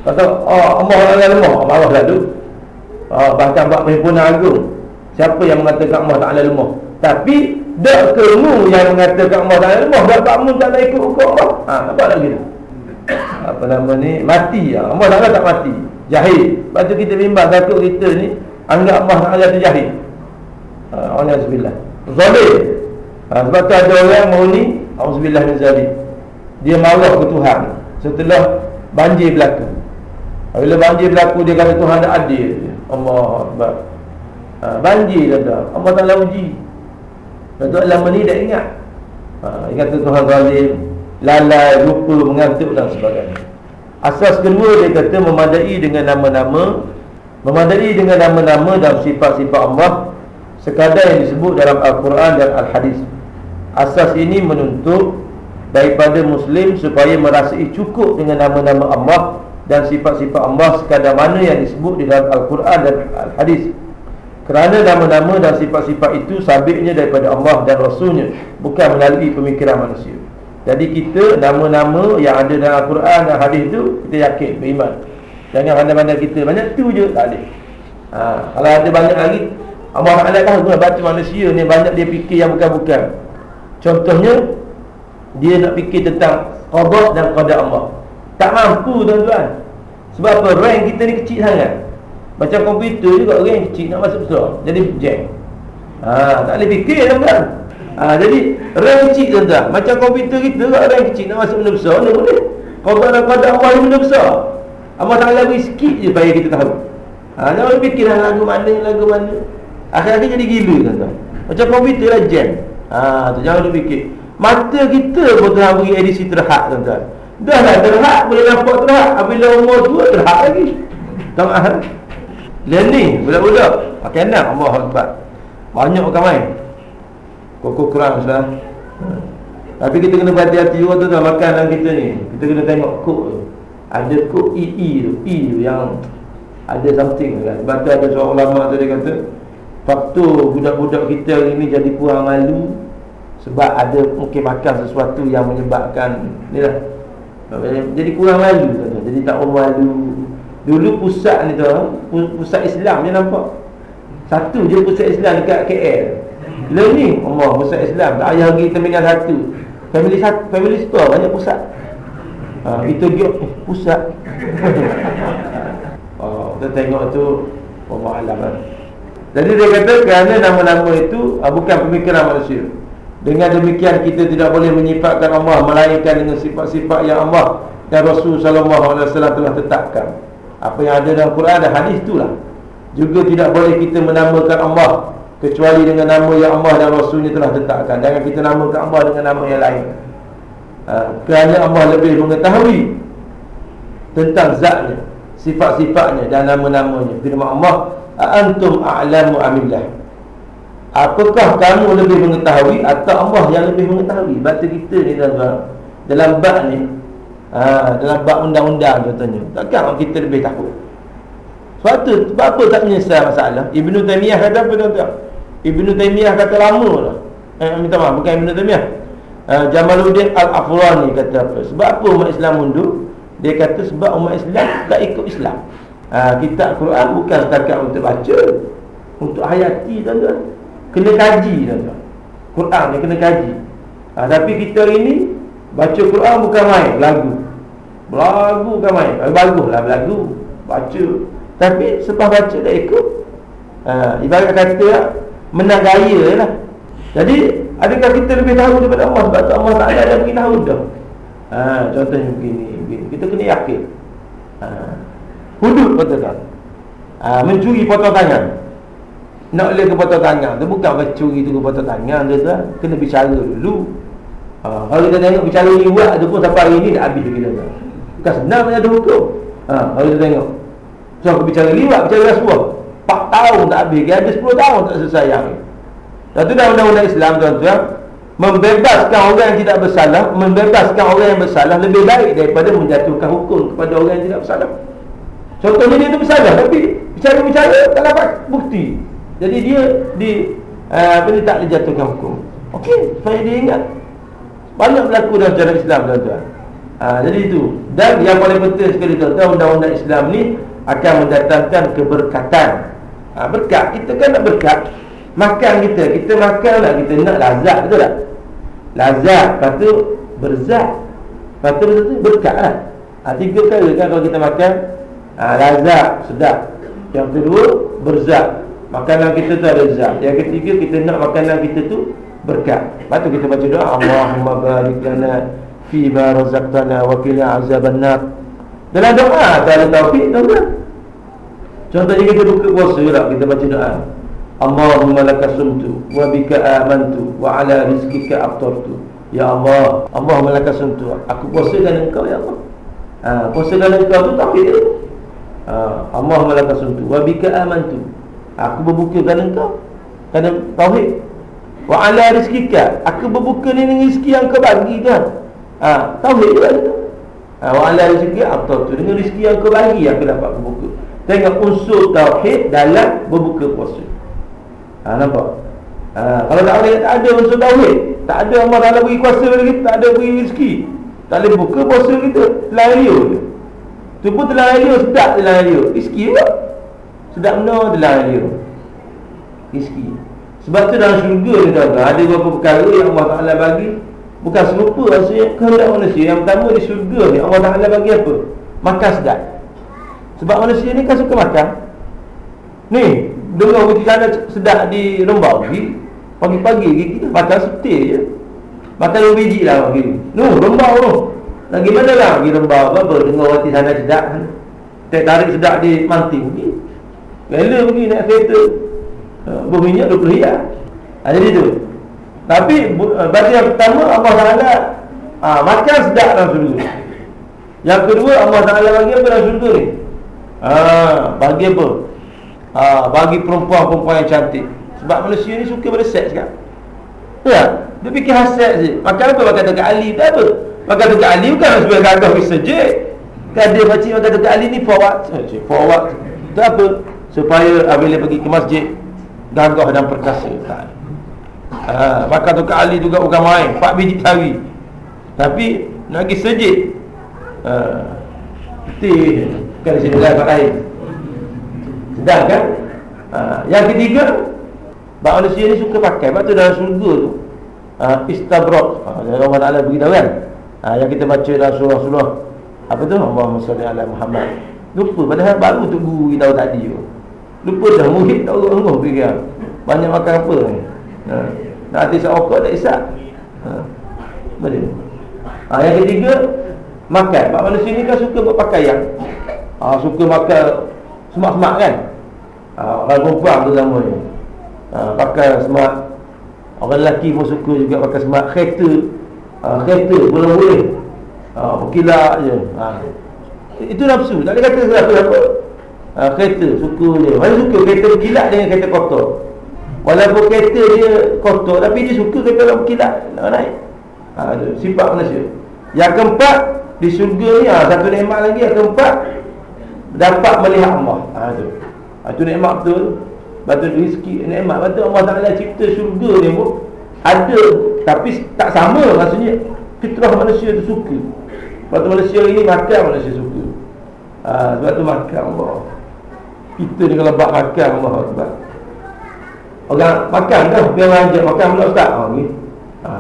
Kata oh, Allah tak ada lemah. Marah lah tu. Ha, Bahkan buat perhimpunan agung Siapa yang mengatakan Allah tak ada lemah? Tapi Tak kamu yang mengatakan Allah tak ada lemah Tak kamu tak nak ikut hukum Allah. Ha, Nampak lagi tu? Apa nama ni? Mati. Ya. Allah tak ada tak mati. Jahil. Tu kita bimbang Takut kita ni Anggap Allah tak ada tu jahil. Ha, Allah Subhanahu Zalim. Ha, Sebab tu ada orang mahu ni Auzubillah min zalim. Dia marah ke Tuhan Setelah banjir berlaku. Ha, Bila banjir berlaku dia kata Tuhan tak adil. Allah Akbar. Banjir kata. Allah tak uji. Tu lama ni dah ingat. Dia kata Tuhan zalim. Lalai, lupa, mengantuk dan sebagainya. Asas kedua dia kata memadai dengan nama-nama Memadai dengan nama-nama dan sifat-sifat Allah sekadar yang disebut dalam Al-Quran dan Al-Hadis. Asas ini menuntut daripada Muslim supaya merasai cukup dengan nama-nama Allah dan sifat-sifat Allah sekadar mana yang disebut di dalam Al-Quran dan Al-Hadis. Kerana nama-nama dan sifat-sifat itu sabitnya daripada Allah dan Rasulnya Bukan melalui pemikiran manusia Jadi kita nama-nama yang ada dalam Al-Quran dan Hadis itu Kita yakin, beriman Jangan pandai-pandai kita, banyak tu je, tak ada. Ha, Kalau ada banyak lagi, Allah Ta'ala tahu kan baca manusia ni banyak dia fikir yang bukan-bukan. Contohnya Dia nak fikir tentang Qadat dan Qadat Allah. Tak mampu tuan-tuan. Sebab apa? Rank kita ni kecil sangat. Macam komputer juga rank kecil nak masuk besar. Jadi jam. Ha, Tak boleh fikir tuan-tuan. Ha, Jadi RAM kecil tuan-tuan. Macam komputer kita kat RAM kecil. Nak masuk benda besar Mana boleh. Tak nak pada Allah benda besar Allah Ta'ala beri sikit je Supaya kita tahu. Ha, Jangan fikirlah lagu mana Lagu mana. Akhir-akhir jadi gila tuan-tuan. Macam komputer lah jam. Ha, tu, Jangan fikir. Mata kita pun telah beri edisi terhad tuan-tuan. Dah lah terhad Boleh nampak terhad Apabila umur tua terhad lagi. Tak maaf Learning Budak-budak. Pakai enam Allah Akbar. Banyak orang main. Kokok kurang sudah Tapi kita kena berhati-hati juga tu dalam makanan kita ni. Kita kena tengok kok. tu Ada kok EE tu E tu yang Ada something kan Sebab tu ada seorang ulama tu dia kata Faktor budak-budak kita ni jadi kurang malu Sebab ada mungkin makan sesuatu yang menyebabkan Ni lah. Jadi kurang malu Jadi tak malu. Dulu pusat ni tu Pusat Islam je nampak. Satu je pusat Islam dekat KL Lalu ni Allah pusat Islam. Tak payah pergi terminal satu. Family satu Family store banyak pusat ha, Itu dia eh, pusat. Oh, kita tengok tu Allah Alam kan Jadi dia kata kerana nama-nama itu ah, Bukan pemikiran manusia. Dengan demikian kita tidak boleh menyifatkan Allah Melainkan dengan sifat-sifat yang Allah Dan Rasul SAW telah tetapkan. Apa yang ada dalam Quran dan hadis itulah. Juga tidak boleh kita menamakan Allah kecuali dengan nama yang Allah dan Rasulnya telah tetapkan. Jangan kita namakan Allah dengan nama yang lain ha, kerana Allah lebih mengetahui tentang zatnya sifat-sifatnya dan nama-namanya. Firman Allah antum a'lamu amillah apakah kamu lebih mengetahui atau Allah yang lebih mengetahui? Batu kita ni dalam dalam bab ni Dalam bab undang-undang contohnya Takkan kita lebih takut? Sebab tu, sebab apa tak menyelesaikan masalah? Ibn Taymiyah kata apa tuan-tuan? Ibn Taymiyah kata lama lah. Eh, Minta maaf, bukan Ibn Taymiyah uh, Jamaluddin Al-Afrani kata apa? Sebab apa umat Islam mundur? Dia kata sebab umat Islam tak ikut Islam. Uh, Kitab Quran bukan setakat untuk baca Untuk hayati tuan-tuan. Kena kaji tuan-tuan. Quran ni kena kaji. Uh, Tapi kita ini Baca Quran bukan main Lagu. Lagu bukan main. Eh, Baguslah lagu Baca. Tapi selepas baca dah ikut. Ha, Ibarat kata Menang gaya lah. Jadi Adakah kita lebih tahu daripada Allah Sebab tu Allah tak ada yang tahu dah ha, Contohnya begini, begini Kita kena yakin ha, Hudud tak ha, Mencuri potong tangan Nak boleh ke potong tangan Itu bukan mencuri tu ke potong tangan kata. Kena bicara dulu Ha, kalau kita tengok bicara liwat tu pun sampai hari ni dah habis kita tak. Bukan senang ada hukum. Ha, kalau kita tengok. So aku bicara liwat, bicara rasuah. 4 tahun tak habis, dia ada 10 tahun tak selesai yang ni. Dan tu dah undang-undang Islam tuan-tuan Membebaskan orang yang tidak bersalah Membebaskan orang yang bersalah Lebih baik daripada menjatuhkan hukum Kepada orang yang tidak bersalah Contohnya dia tu bersalah Tapi bicara-bicara tak dapat bukti Jadi dia di uh, Apa dia tak dijatuhkan hukum Okey, supaya dia ingat banyak berlaku dalam sejarah Islam tuan-tuan. Ha, jadi itu. Dan yang paling penting sekali tuan-tuan undang-undang Islam ni akan mendatangkan keberkatan. Ha, berkat kita kan nak berkat. Makan kita, kita makan lah kita nak lazat betul tak? Lazat, lepas tu berzat. Lepas tu berkat lah. Ha, tiga kali kan kalau kita makan ha, lazat, sedap. Yang kedua berzat. Makanan kita tu ada zat. Yang ketiga kita nak makanan kita tu berkat. Lepas tu kita baca doa Allahumma barik lana fi ma razaqtana wa qina azabannar. Dalam doa tak ada taufik tuan-tuan. Contohnya kita buka puasa lah kita baca doa. Allahumma laka sumtu wa bika amantu wa ala rizqika aftartu. Ya Allah, Allahumma laka sumtu. Aku puasa dengan engkau ya Allah. Ha, puasa dengan engkau tu taufik dia. Ha, Allahumma laka sumtu wa bika amantu. Aku berbuka dengan engkau. Kerana tauhid Wa ala rizkika Aku berbuka ni dengan rezeki yang kau bagi kan ha, Tauhid juga itu ha, Wa ala rizkika Atau tu Dengan rezeki yang kau bagi Aku dapat berbuka Tengok unsur tauhid Dalam berbuka puasa ha, Nampak? Ha, Kalau tak ada, tak ada unsur tauhid. Tak ada Allah Ta'ala beri kuasa lagi Tak ada beri rezeki. Tak boleh buka puasa kita Telah liur je. Tu pun telah liur Sedap telah liur Rezeki juga Sedap benar telah liur Rezeki. Sebab tu dalam syurga ni tuan Ada beberapa perkara yang Allah Ta'ala bagi. Bukan serupa rasanya kehendak manusia. Yang pertama di syurga ni Allah Ta'ala bagi apa? Makan sedap. Sebab manusia ni kan suka makan. Ni Dengar putih sana sedap di Rembau pergi Pagi-pagi kita makan setir je. Makan dua biji lah pagi No, rembau tu. Lagi mana lah pergi rembau apa Dengar roti sana sedap Tak tarik sedap di manting pergi Rela pergi naik kereta. Uh, Berminyak 20 riyal ha, Jadi tu. Tapi uh, Batu yang pertama Allah Ta'ala uh, Makan sedap dalam surga Yang kedua Allah Ta'ala bagi apa dalam surga ni? Uh, Bagi apa uh, Bagi perempuan-perempuan yang cantik Sebab manusia ni suka pada seks kan Ya, dia fikir hasad je. Makan apa makan dekat Ali tak apa. Makan dekat Ali bukan supaya gagah bisa je. Kan dia baca makan dekat Ali ni forward. Forward. Tak apa. Supaya bila pergi ke masjid gagah dan perkasa. Tak. Ha, makan dekat Ali juga bukan main. 4 biji sehari. Tapi nak pergi sejid. Ha. Betul. Bukan di sini lah tempat lain. Sedang kan? Ha. Yang ketiga, Sebab manusia ni suka pakai. Sebab tu dalam surga tu uh, Istabrok. Uh, Allah Ta'ala beritahu kan? Uh, Yang kita baca dalam surah-surah Apa tu? Allahumma salli ala Muhammad. Lupa. Padahal baru tu guru kita tahu tadi tu. Lupa dah murid tak urut Allah fikir Banyak makan apa ni? Uh, Nak hati seokok tak isap? Uh, Boleh. Uh, Yang ketiga Makan. Sebab manusia ni kan suka berpakaian uh, Suka makan Semak-semak kan? Uh, Orang perempuan tu sama ha, pakai smart. Orang lelaki pun suka juga pakai smart kereta. Ha, kereta boleh. Boleh berkilat je. Itu nafsu. Tak boleh kata apa apa ha, kereta suka je. Mana suka kereta berkilat dengan kereta kotor. Walaupun kereta dia kotor tapi dia suka kereta berkilat. Nak naik. Ha, sifat manusia. Yang keempat di syurga ni ha, satu nikmat lagi. Yang keempat dapat melihat Allah. Ha, tu. Ha, itu nikmat betul. Batu rezeki nikmat. Batu Allah Ta'ala cipta syurga ni pun Ada Tapi tak sama maksudnya Fitrah manusia tu suka. Batu manusia ini makan manusia suka. Ha, Sebab tu makan Allah. Kita ni kalau bak makan Allah Sebab Orang makan dah Biar orang ajak makan pula Ustaz. Ha, ni. Ha,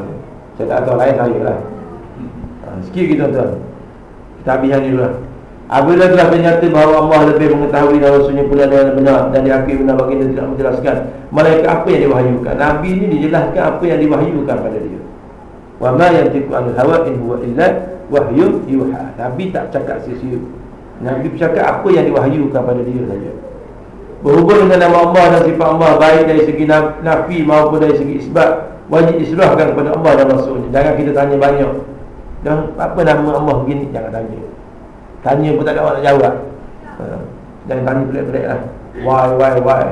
Saya tak tahu lain saya lah. Ha, Sikit kita tuan Kita habiskan ni dulu lah Apabila telah ternyata bahawa Allah lebih mengetahui dan rasulnya pula dengan benar dan diakui benar baginda tidak menjelaskan Malaikat apa yang diwahyukan? Nabi ini dijelaskan apa yang diwahyukan pada dia. Wa ma yantiqu anil hawa in huwa illa wahyu yuha. Nabi tak cakap sia-sia. Nabi bercakap apa yang diwahyukan pada dia saja. Berhubung dengan nama Allah dan sifat Allah Baik dari segi nafi maupun dari segi isbat Wajib diserahkan kepada Allah dan Rasulnya. Jangan kita tanya banyak. Dan apa nama Allah begini? Jangan tanya Tanya pun tak ada orang nak jawab. Ha. Jangan tanya pelik-pelik lah. Why, why, why?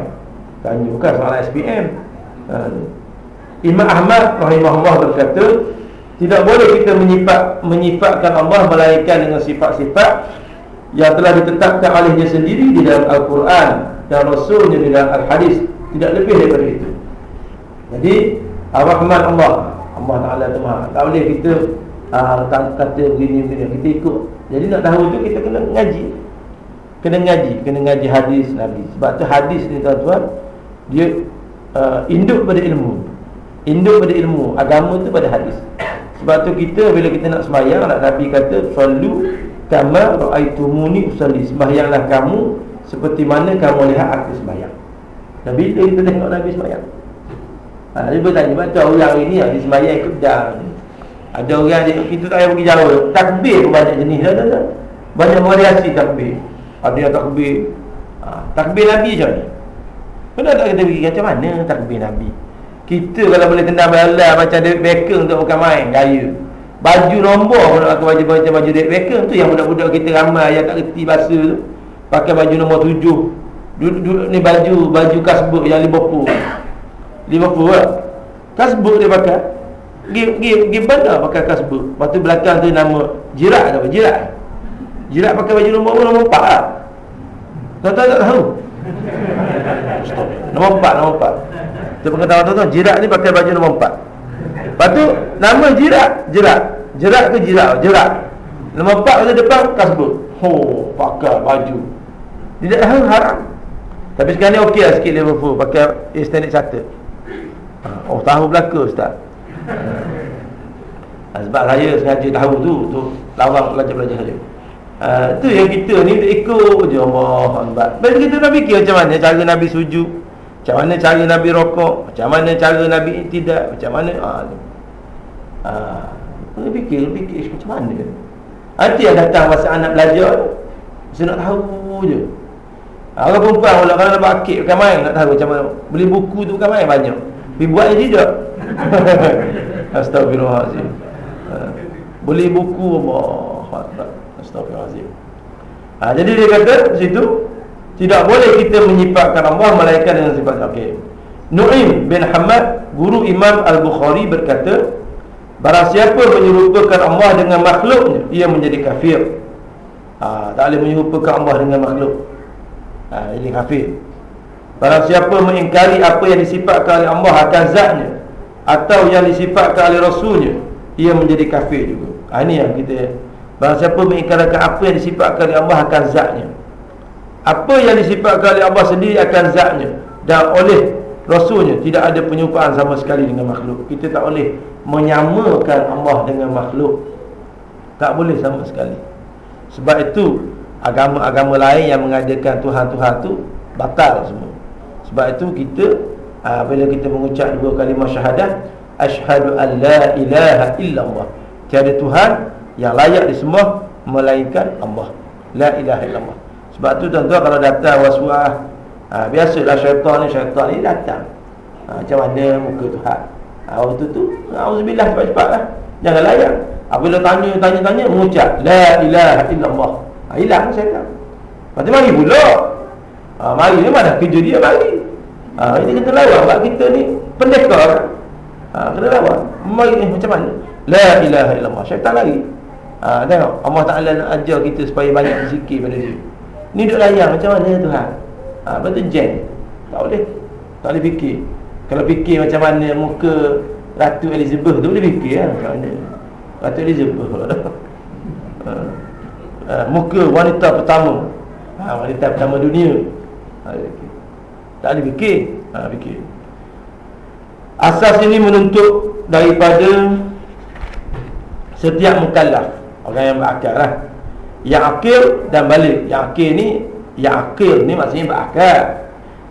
Tanya. Bukan soalan SPM ha. Imam Ahmad rahimahullah berkata Tidak boleh kita menyifat, menyifatkan Allah Melainkan dengan sifat-sifat Yang telah ditetapkan olehnya sendiri Di dalam Al-Quran Dan Rasulnya di dalam Al-Hadis. Tidak lebih daripada itu. Jadi Ar-Rahman Allah. Allah Ta'ala Tak boleh kita uh, Kata begini-begini Kita ikut jadi nak tahu tu kita kena ngaji. Kena ngaji Kena ngaji hadis Nabi. Sebab tu hadis ni tuan-tuan Dia uh, induk pada ilmu. Induk pada ilmu. Agama tu pada hadis. Sebab tu kita bila kita nak sembahyang Nak Nabi kata Sallu kama ra'aitumuni usalli. Sembahyanglah kamu Seperti mana kamu lihat aku sembahyang Nabi tu kita tengok Nabi sembahyang Ha, dia bertanya, macam orang ini yang sembahyang ikut dah ada orang dia kita tak payah pergi jauh. Takbir pun banyak jenis dah, dah, dah. Banyak variasi takbir. Ada yang takbir ha, takbir Nabi macam ni. Kenapa tak kita pergi macam mana takbir Nabi? Kita kalau boleh tendang bala macam David Beckham untuk bukan main gaya. Baju nombor pun nak baju macam baju David Beckham tu yang budak-budak kita ramai yang tak reti bahasa tu. Pakai baju nombor tujuh. Ni baju baju kasbuk yang Liverpool. Liverpool lah. Kasbuk dia pakai. Pergi, bandar pakai kasbuk. Lepas tu belakang tu nama Jirat apa? Jirat. Jirat pakai baju nombor nombor empat lah. Kau tahu tak tahu? Stop. Nombor empat, nombor empat. Tu pengetahuan tuan-tuan Jirat ni pakai baju nombor empat. Lepas tu Nama jirat Jirat. Jirat ke jirat? Jirat. Nombor empat pada depan kasbuk. Ho, pakai baju. Tidak tahu haram. Tapi sekarang ni okey lah sikit Liverpool Pakai Standard Charter. Oh tahu belaka Ustaz ha, Sebab saya sengaja tahu tu tu Lawang belajar-belajar saja. Ha, Itu yang kita ni ikut je Allah Sebab kita nak fikir macam mana Cara Nabi sujud Macam mana cara Nabi rokok Macam mana cara Nabi tidak Macam mana ah, ah, Fikir, fikir macam mana? Nanti yang datang masa anak belajar Saya nak tahu je. Orang perempuan kalau nak bakit bukan main Nak tahu macam mana. Beli buku tu bukan main banyak. Tapi buat je tidak Astagfirullahaladzim ah, Beli buku Astagfirullahaladzim ha, Jadi dia kata situ tidak boleh kita menyifatkan Allah Melainkan dengan sifat okay. Nu'im bin Hamad Guru Imam Al-Bukhari berkata Barang siapa menyerupakan Allah dengan makhluknya Ia menjadi kafir. Ha, Tak boleh menyerupakan Allah dengan makhluk. Ha, Ini kafir. Barang siapa mengingkari apa yang disifatkan oleh Allah akan zatnya Atau yang disifatkan oleh Rasulnya Ia menjadi kafir juga. Ha, Ini yang kita Barang siapa mengingkari apa yang disifatkan oleh Allah akan zatnya. Apa yang disifatkan oleh Allah sendiri akan zatnya. Dan oleh rasulnya tidak ada penyumpaan sama sekali dengan makhluk. Kita tak boleh menyamakan Allah dengan makhluk. Tak boleh sama sekali. Sebab itu agama-agama lain yang mengadakan Tuhan-Tuhan tu batal semua. Sebab itu kita aa, bila kita mengucap dua kalimah syahadat asyhadu an la ilaha illallah. Tiada Tuhan yang layak disembah melainkan Allah. La ilaha illallah. Sebab tu tuan-tuan kalau datang waswas ha, Biasalah syaitan ni Syaitan ni datang. Ha, Macam mana muka Tuhan? Ha, Waktu tu Alhamdulillah cepat-cepat lah Jangan layak. Apabila tanya, tanya-tanya Mengucap La ilaha illallah. Ha, Hilang syaitan. Lepas tu mari pula. Ha, Mari ni mana? Kerja dia mari ha, Ini kita lawan. Sebab kita ni pendekar. Ha, Kena lawan. Mari eh, macam mana? La ilaha illallah. Syaitan lari. Ha, Tengok. Allah Ta'ala nak ajar kita Supaya banyak berzikir pada dia. Ni duduk layan. Macam mana Tuhan? Ha, Lepas tu jen Tak boleh. Tak boleh fikir. Kalau fikir macam mana muka Ratu Elizabeth tu boleh fikir ya? Macam mana? Ratu Elizabeth. Ha. Ha, Muka wanita pertama. Ha, Wanita pertama dunia. Ha, Tak boleh fikir. Ha, fikir. Asas ini menuntut daripada setiap mukallaf. Orang yang berakal lah. Yang akil dan balik. Yang akil ni Yang akil ni maksudnya berakal.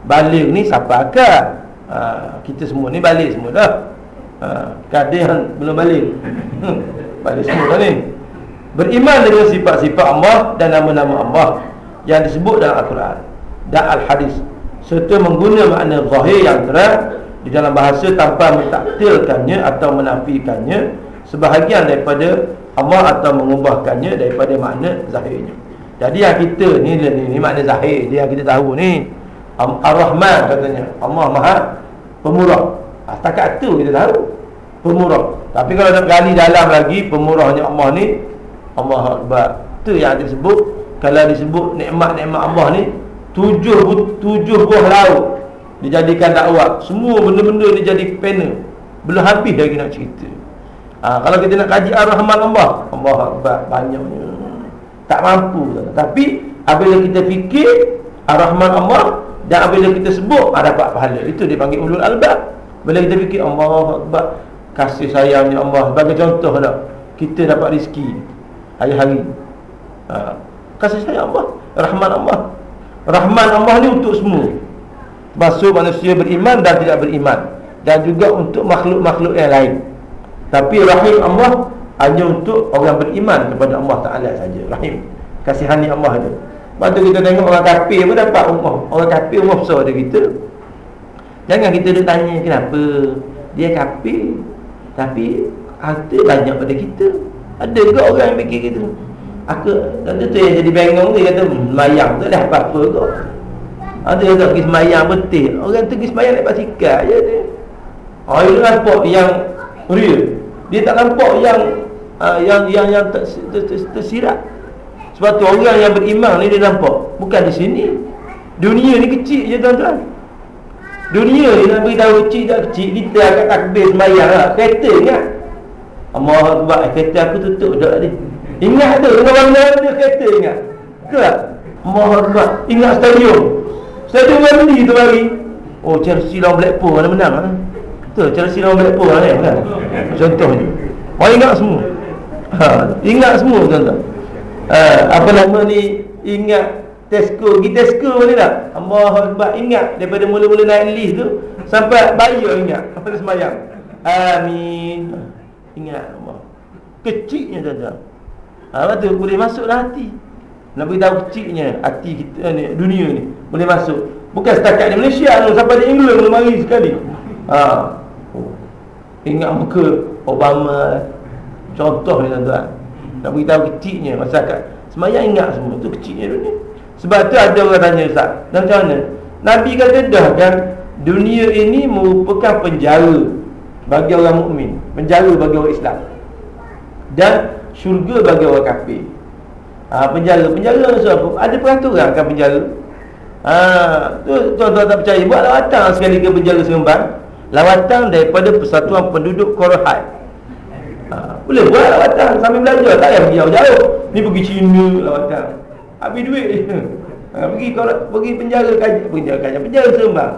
Balik ni siapa akal? Ha, Kita semua ni balik semua dah. Ha, Kadih belum balik. Balik semua dah ni. Beriman dengan sifat-sifat Allah Dan nama-nama Allah Yang disebut dalam Al-Quran Dan Al-Hadis Serta mengguna makna zahir yang terang Di dalam bahasa tanpa mentaktilkannya Atau menafikannya Sebahagian daripada Allah atau mengubahkannya daripada makna zahirnya. Jadi yang kita ni ni, ni makna zahir dia yang kita tahu ni Ar-Rahman katanya. Allah Maha Pemurah. Ha, setakat tu kita tahu. Pemurah. Tapi kalau nak gali dalam lagi pemurahnya Allah ni Allah Akbar. Tu yang disebut kalau disebut nikmat-nikmat Allah ni tujuh tujuh buah laut dijadikan dakwah. Semua benda-benda ni jadi panel. Belum habis lagi nak cerita. Ha, Kalau kita nak kaji Ar-Rahman Allah. Allah Akbar banyaknya. Tak mampu. Tapi apabila kita fikir Ar-Rahman Allah Dan apabila kita sebut ada dapat pahala. Itu dia panggil ulul albab. Bila kita fikir Allah Akbar Kasih sayangnya Allah. Sebagai contoh dah Kita dapat rezeki. Hari-hari. Ha, Kasih sayang Allah Rahman Allah Rahman Allah ni untuk semua. Masuk manusia beriman dan tidak beriman. Dan juga untuk makhluk-makhluk yang lain. Tapi rahim Allah hanya untuk orang beriman kepada Allah Ta'ala saja. Rahim. Kasihani Allah ada Lepas tu kita tengok orang kafir pun dapat umah Orang kafir umah besar dia kita. Jangan kita duk tanya kenapa. Dia kafir. Tapi harta banyak pada kita. Ada ke orang yang fikir gitu Aku Tentu tu yang jadi bengong dia kata Semayang tu dah apa-apa kau Ada yang tak pergi semayang betul Orang tu pergi semayang lepas sikap je. Dia Oh itu nampak yang real. Dia tak nampak yang uh, yang yang yang ter, ter, ter, tersirat. Sebab tu orang yang beriman ni dia nampak bukan di sini. Dunia ni kecil je tuan-tuan. Dunia ni nak beritahu kecil tak kecil kita akan takbir semayang lah. Kereta ingat Allah Akbar. Eh, kereta aku tutup dah ni ingat tu dengan mana dia kereta ingat. Ke Akbar ingat stadium. Stadium Wembley tu hari. Oh Chelsea lawan Blackpool mana menang lah Betul, Chelsea lawan Blackpool lah ni kan? Contohnya. Orang ingat semua. Ha, Ingat semua tuan-tuan. Ha, Apa nama ni? Ingat Tesco, pergi Tesco ni tak? Akbar, ingat daripada mula-mula naik list tu Sampai bayi ingat, pada semayang. Amin. Ingat Allah. Kecilnya tuan-tuan ha, Lepas tu boleh masuk dalam hati. Nak beritahu kecilnya hati kita ni, dunia ni Boleh masuk. Bukan setakat di Malaysia tu, sampai di England boleh mari sekali. Ha. Ingat muka Obama Contoh ni tuan-tuan. Nak beritahu kecilnya masyarakat. Semayang ingat semua, tu kecilnya dunia. Sebab tu ada orang tanya Ustaz Dan macam mana? Nabi kata dah kan? Dunia ini merupakan penjara Bagi orang mukmin, Penjara bagi orang Islam. Dan syurga bagi orang kafir. Ha, Penjara Penjara apa? Ada peraturan kan penjara ha, tu Tuan-tuan tak percaya. Buat lawatan sekali ke penjara seremban Lawatan daripada Persatuan Penduduk Korohat ha, Boleh buat lawatan Sambil belajar. Tak payah pergi jauh-jauh. Ni pergi Cina lawatan. Habis duit dia. Ha, Pergi kalau pergi penjara kaji Penjara kaji Penjara sembang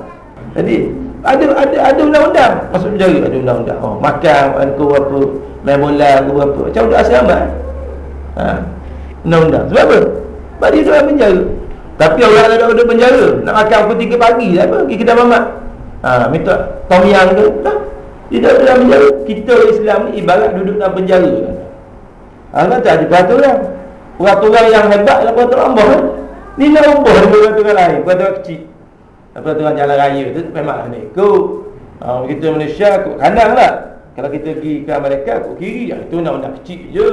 Jadi ada ada ada undang-undang. Masuk penjara ada undang-undang? Oh makan kau apa main bola kau apa macam budak asrama ha. Undang-undang. Sebab apa? Sebab dia dalam penjara. Tapi orang ada ada penjara nak makan pukul 3 pagi apa pergi kedai mamak. Ha minta tom yang tu dah dia dah dalam penjara. Kita Islam ni ibarat duduk dalam penjara. Ha kan tak ada peraturan. Peraturan yang hebat adalah peraturan Allah? Ni nak ubah dengan peraturan lain Peraturan kecil Peraturan jalan raya tu memang ni Kau ha, Kita Malaysia kau kanan lah. Kalau kita pergi ke Amerika kau kiri ya, Itu undang-undang kecil je.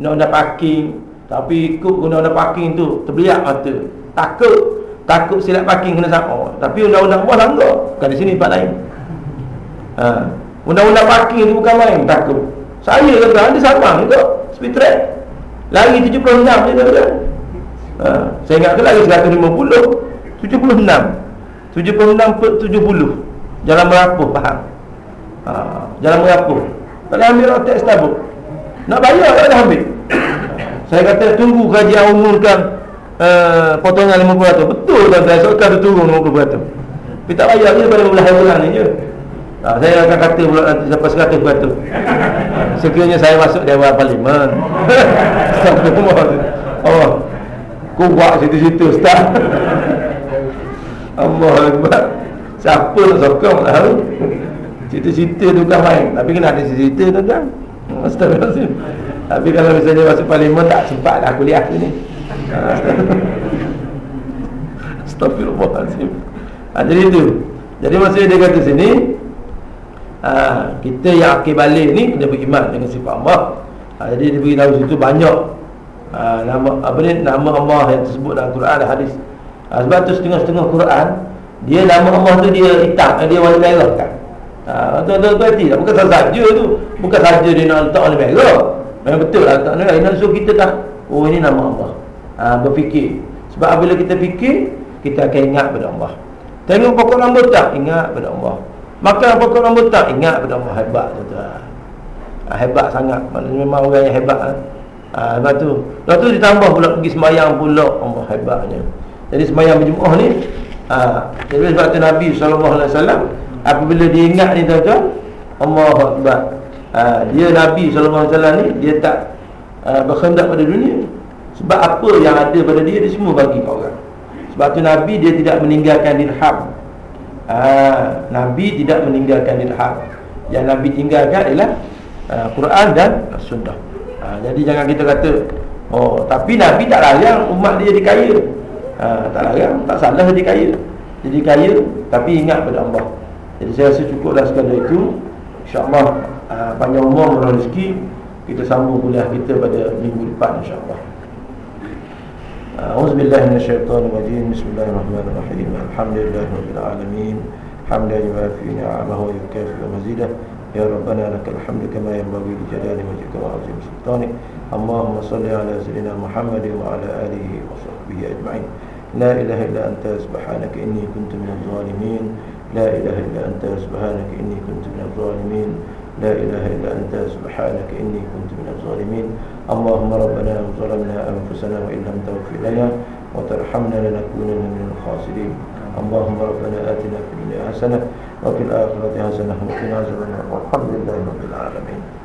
Undang-undang parking. Tapi ikut undang-undang parking tu Terbeliak mata. Takut. Takut silap parking kena sama. Oh, Tapi undang-undang Allah langgar Bukan di sini tempat lain. Ha. Undang-undang parking tu bukan main. Takut. Saya kata ada sama juga. Speed track. Lari 76 je tuan-tuan. Ha, saya ingat ke lari 150 76 76 per 70 Jalan merapuh faham? Ha, Jalan merapuh Tak ambil rotek setabuk Nak bayar tak ada ambil. Saya kata tunggu kajian umumkan uh, Potongan 50% Betul tuan-tuan. Esok kan turun 50% Tapi tak bayar je pada belah bulan ni je. Ha, saya akan kata pula nanti sampai seratus beratus Sekiranya saya masuk Dewan Parlimen. Oh Kuat situ-situ Ustaz Allah Akbar. Siapa nak sokong lah Cerita-cerita tu bukan main. Tapi kena ada cerita tu kan? Astagfirullahaladzim Tapi kalau misalnya masuk parlimen Tak sempat lah kuliah sini Astagfirullahaladzim ha, Jadi tu. Jadi maksudnya dia kata sini ha, Kita yang akhir balik ni Kena beriman dengan sifat Allah. Ha, Jadi dia beritahu situ banyak ha, Nama apa ni? Nama Allah yang tersebut dalam Quran dan hadis ha, Sebab tu setengah-setengah Quran Dia nama Allah tu dia hitam Dia warna merah kan. Ha, Tuan-tuan berarti tak Bukan sahaja tu. Bukan sahaja dia nak letak warna merah. Memang betul lah letak warna merah. Nak suruh kita tak Oh ini nama Allah. Ha, Berfikir. Sebab apabila kita fikir Kita akan ingat pada Allah. Tengok pokok rambut tak Ingat pada Allah. Makan pokok rambutan Ingat pada Allah. Hebat tu tuan. Ha, Hebat sangat. Memang orang yang hebat ha. Ha, lepas tu Lepas tu ditambah pula pergi semayang pula. Allah hebatnya Jadi semayang berjumlah ni ha, Jadi sebab tu Nabi SAW Apabila dia ingat ni tuan-tuan Allah hebat ha, Dia Nabi SAW ni Dia tak ha, berkendak pada dunia. Sebab apa yang ada pada dia Dia semua bagi kat orang. Sebab tu Nabi dia tidak meninggalkan dirham ha, Nabi tidak meninggalkan dirham Yang Nabi tinggalkan ialah uh, Quran dan Sunnah. Ha, Jadi jangan kita kata Oh, tapi Nabi tak larang umat dia jadi kaya ha, Tak larang, tak salah jadi kaya Jadi kaya, tapi ingat pada Allah Jadi saya rasa cukuplah sekadar itu InsyaAllah uh, panjang umur rezeki Kita sambung kuliah kita pada minggu depan insyaAllah أعوذ بالله من الشيطان الرجيم بسم الله الرحمن الرحيم الحمد لله رب العالمين حمدا يوافي نعمه ويكافئ مزيده يا ربنا لك الحمد كما ينبغي لجلال وجهك وعظيم سلطانك اللهم صل على سيدنا محمد وعلى اله وصحبه اجمعين لا إله إلا أنت سبحانك إني كنت من الظالمين. لا إله إلا أنت سبحانك إني كنت من الظالمين. لا إله إلا أنت سبحانك إني كنت من الظالمين. اللهم ربنا ظلمنا أنفسنا وإن لم تغفر لنا وترحمنا لنكونن من الخاسرين. اللهم ربنا آتنا في الدنيا حسنة وفي الآخرة حسنة وقنا عذاب النار. والحمد لله رب العالمين.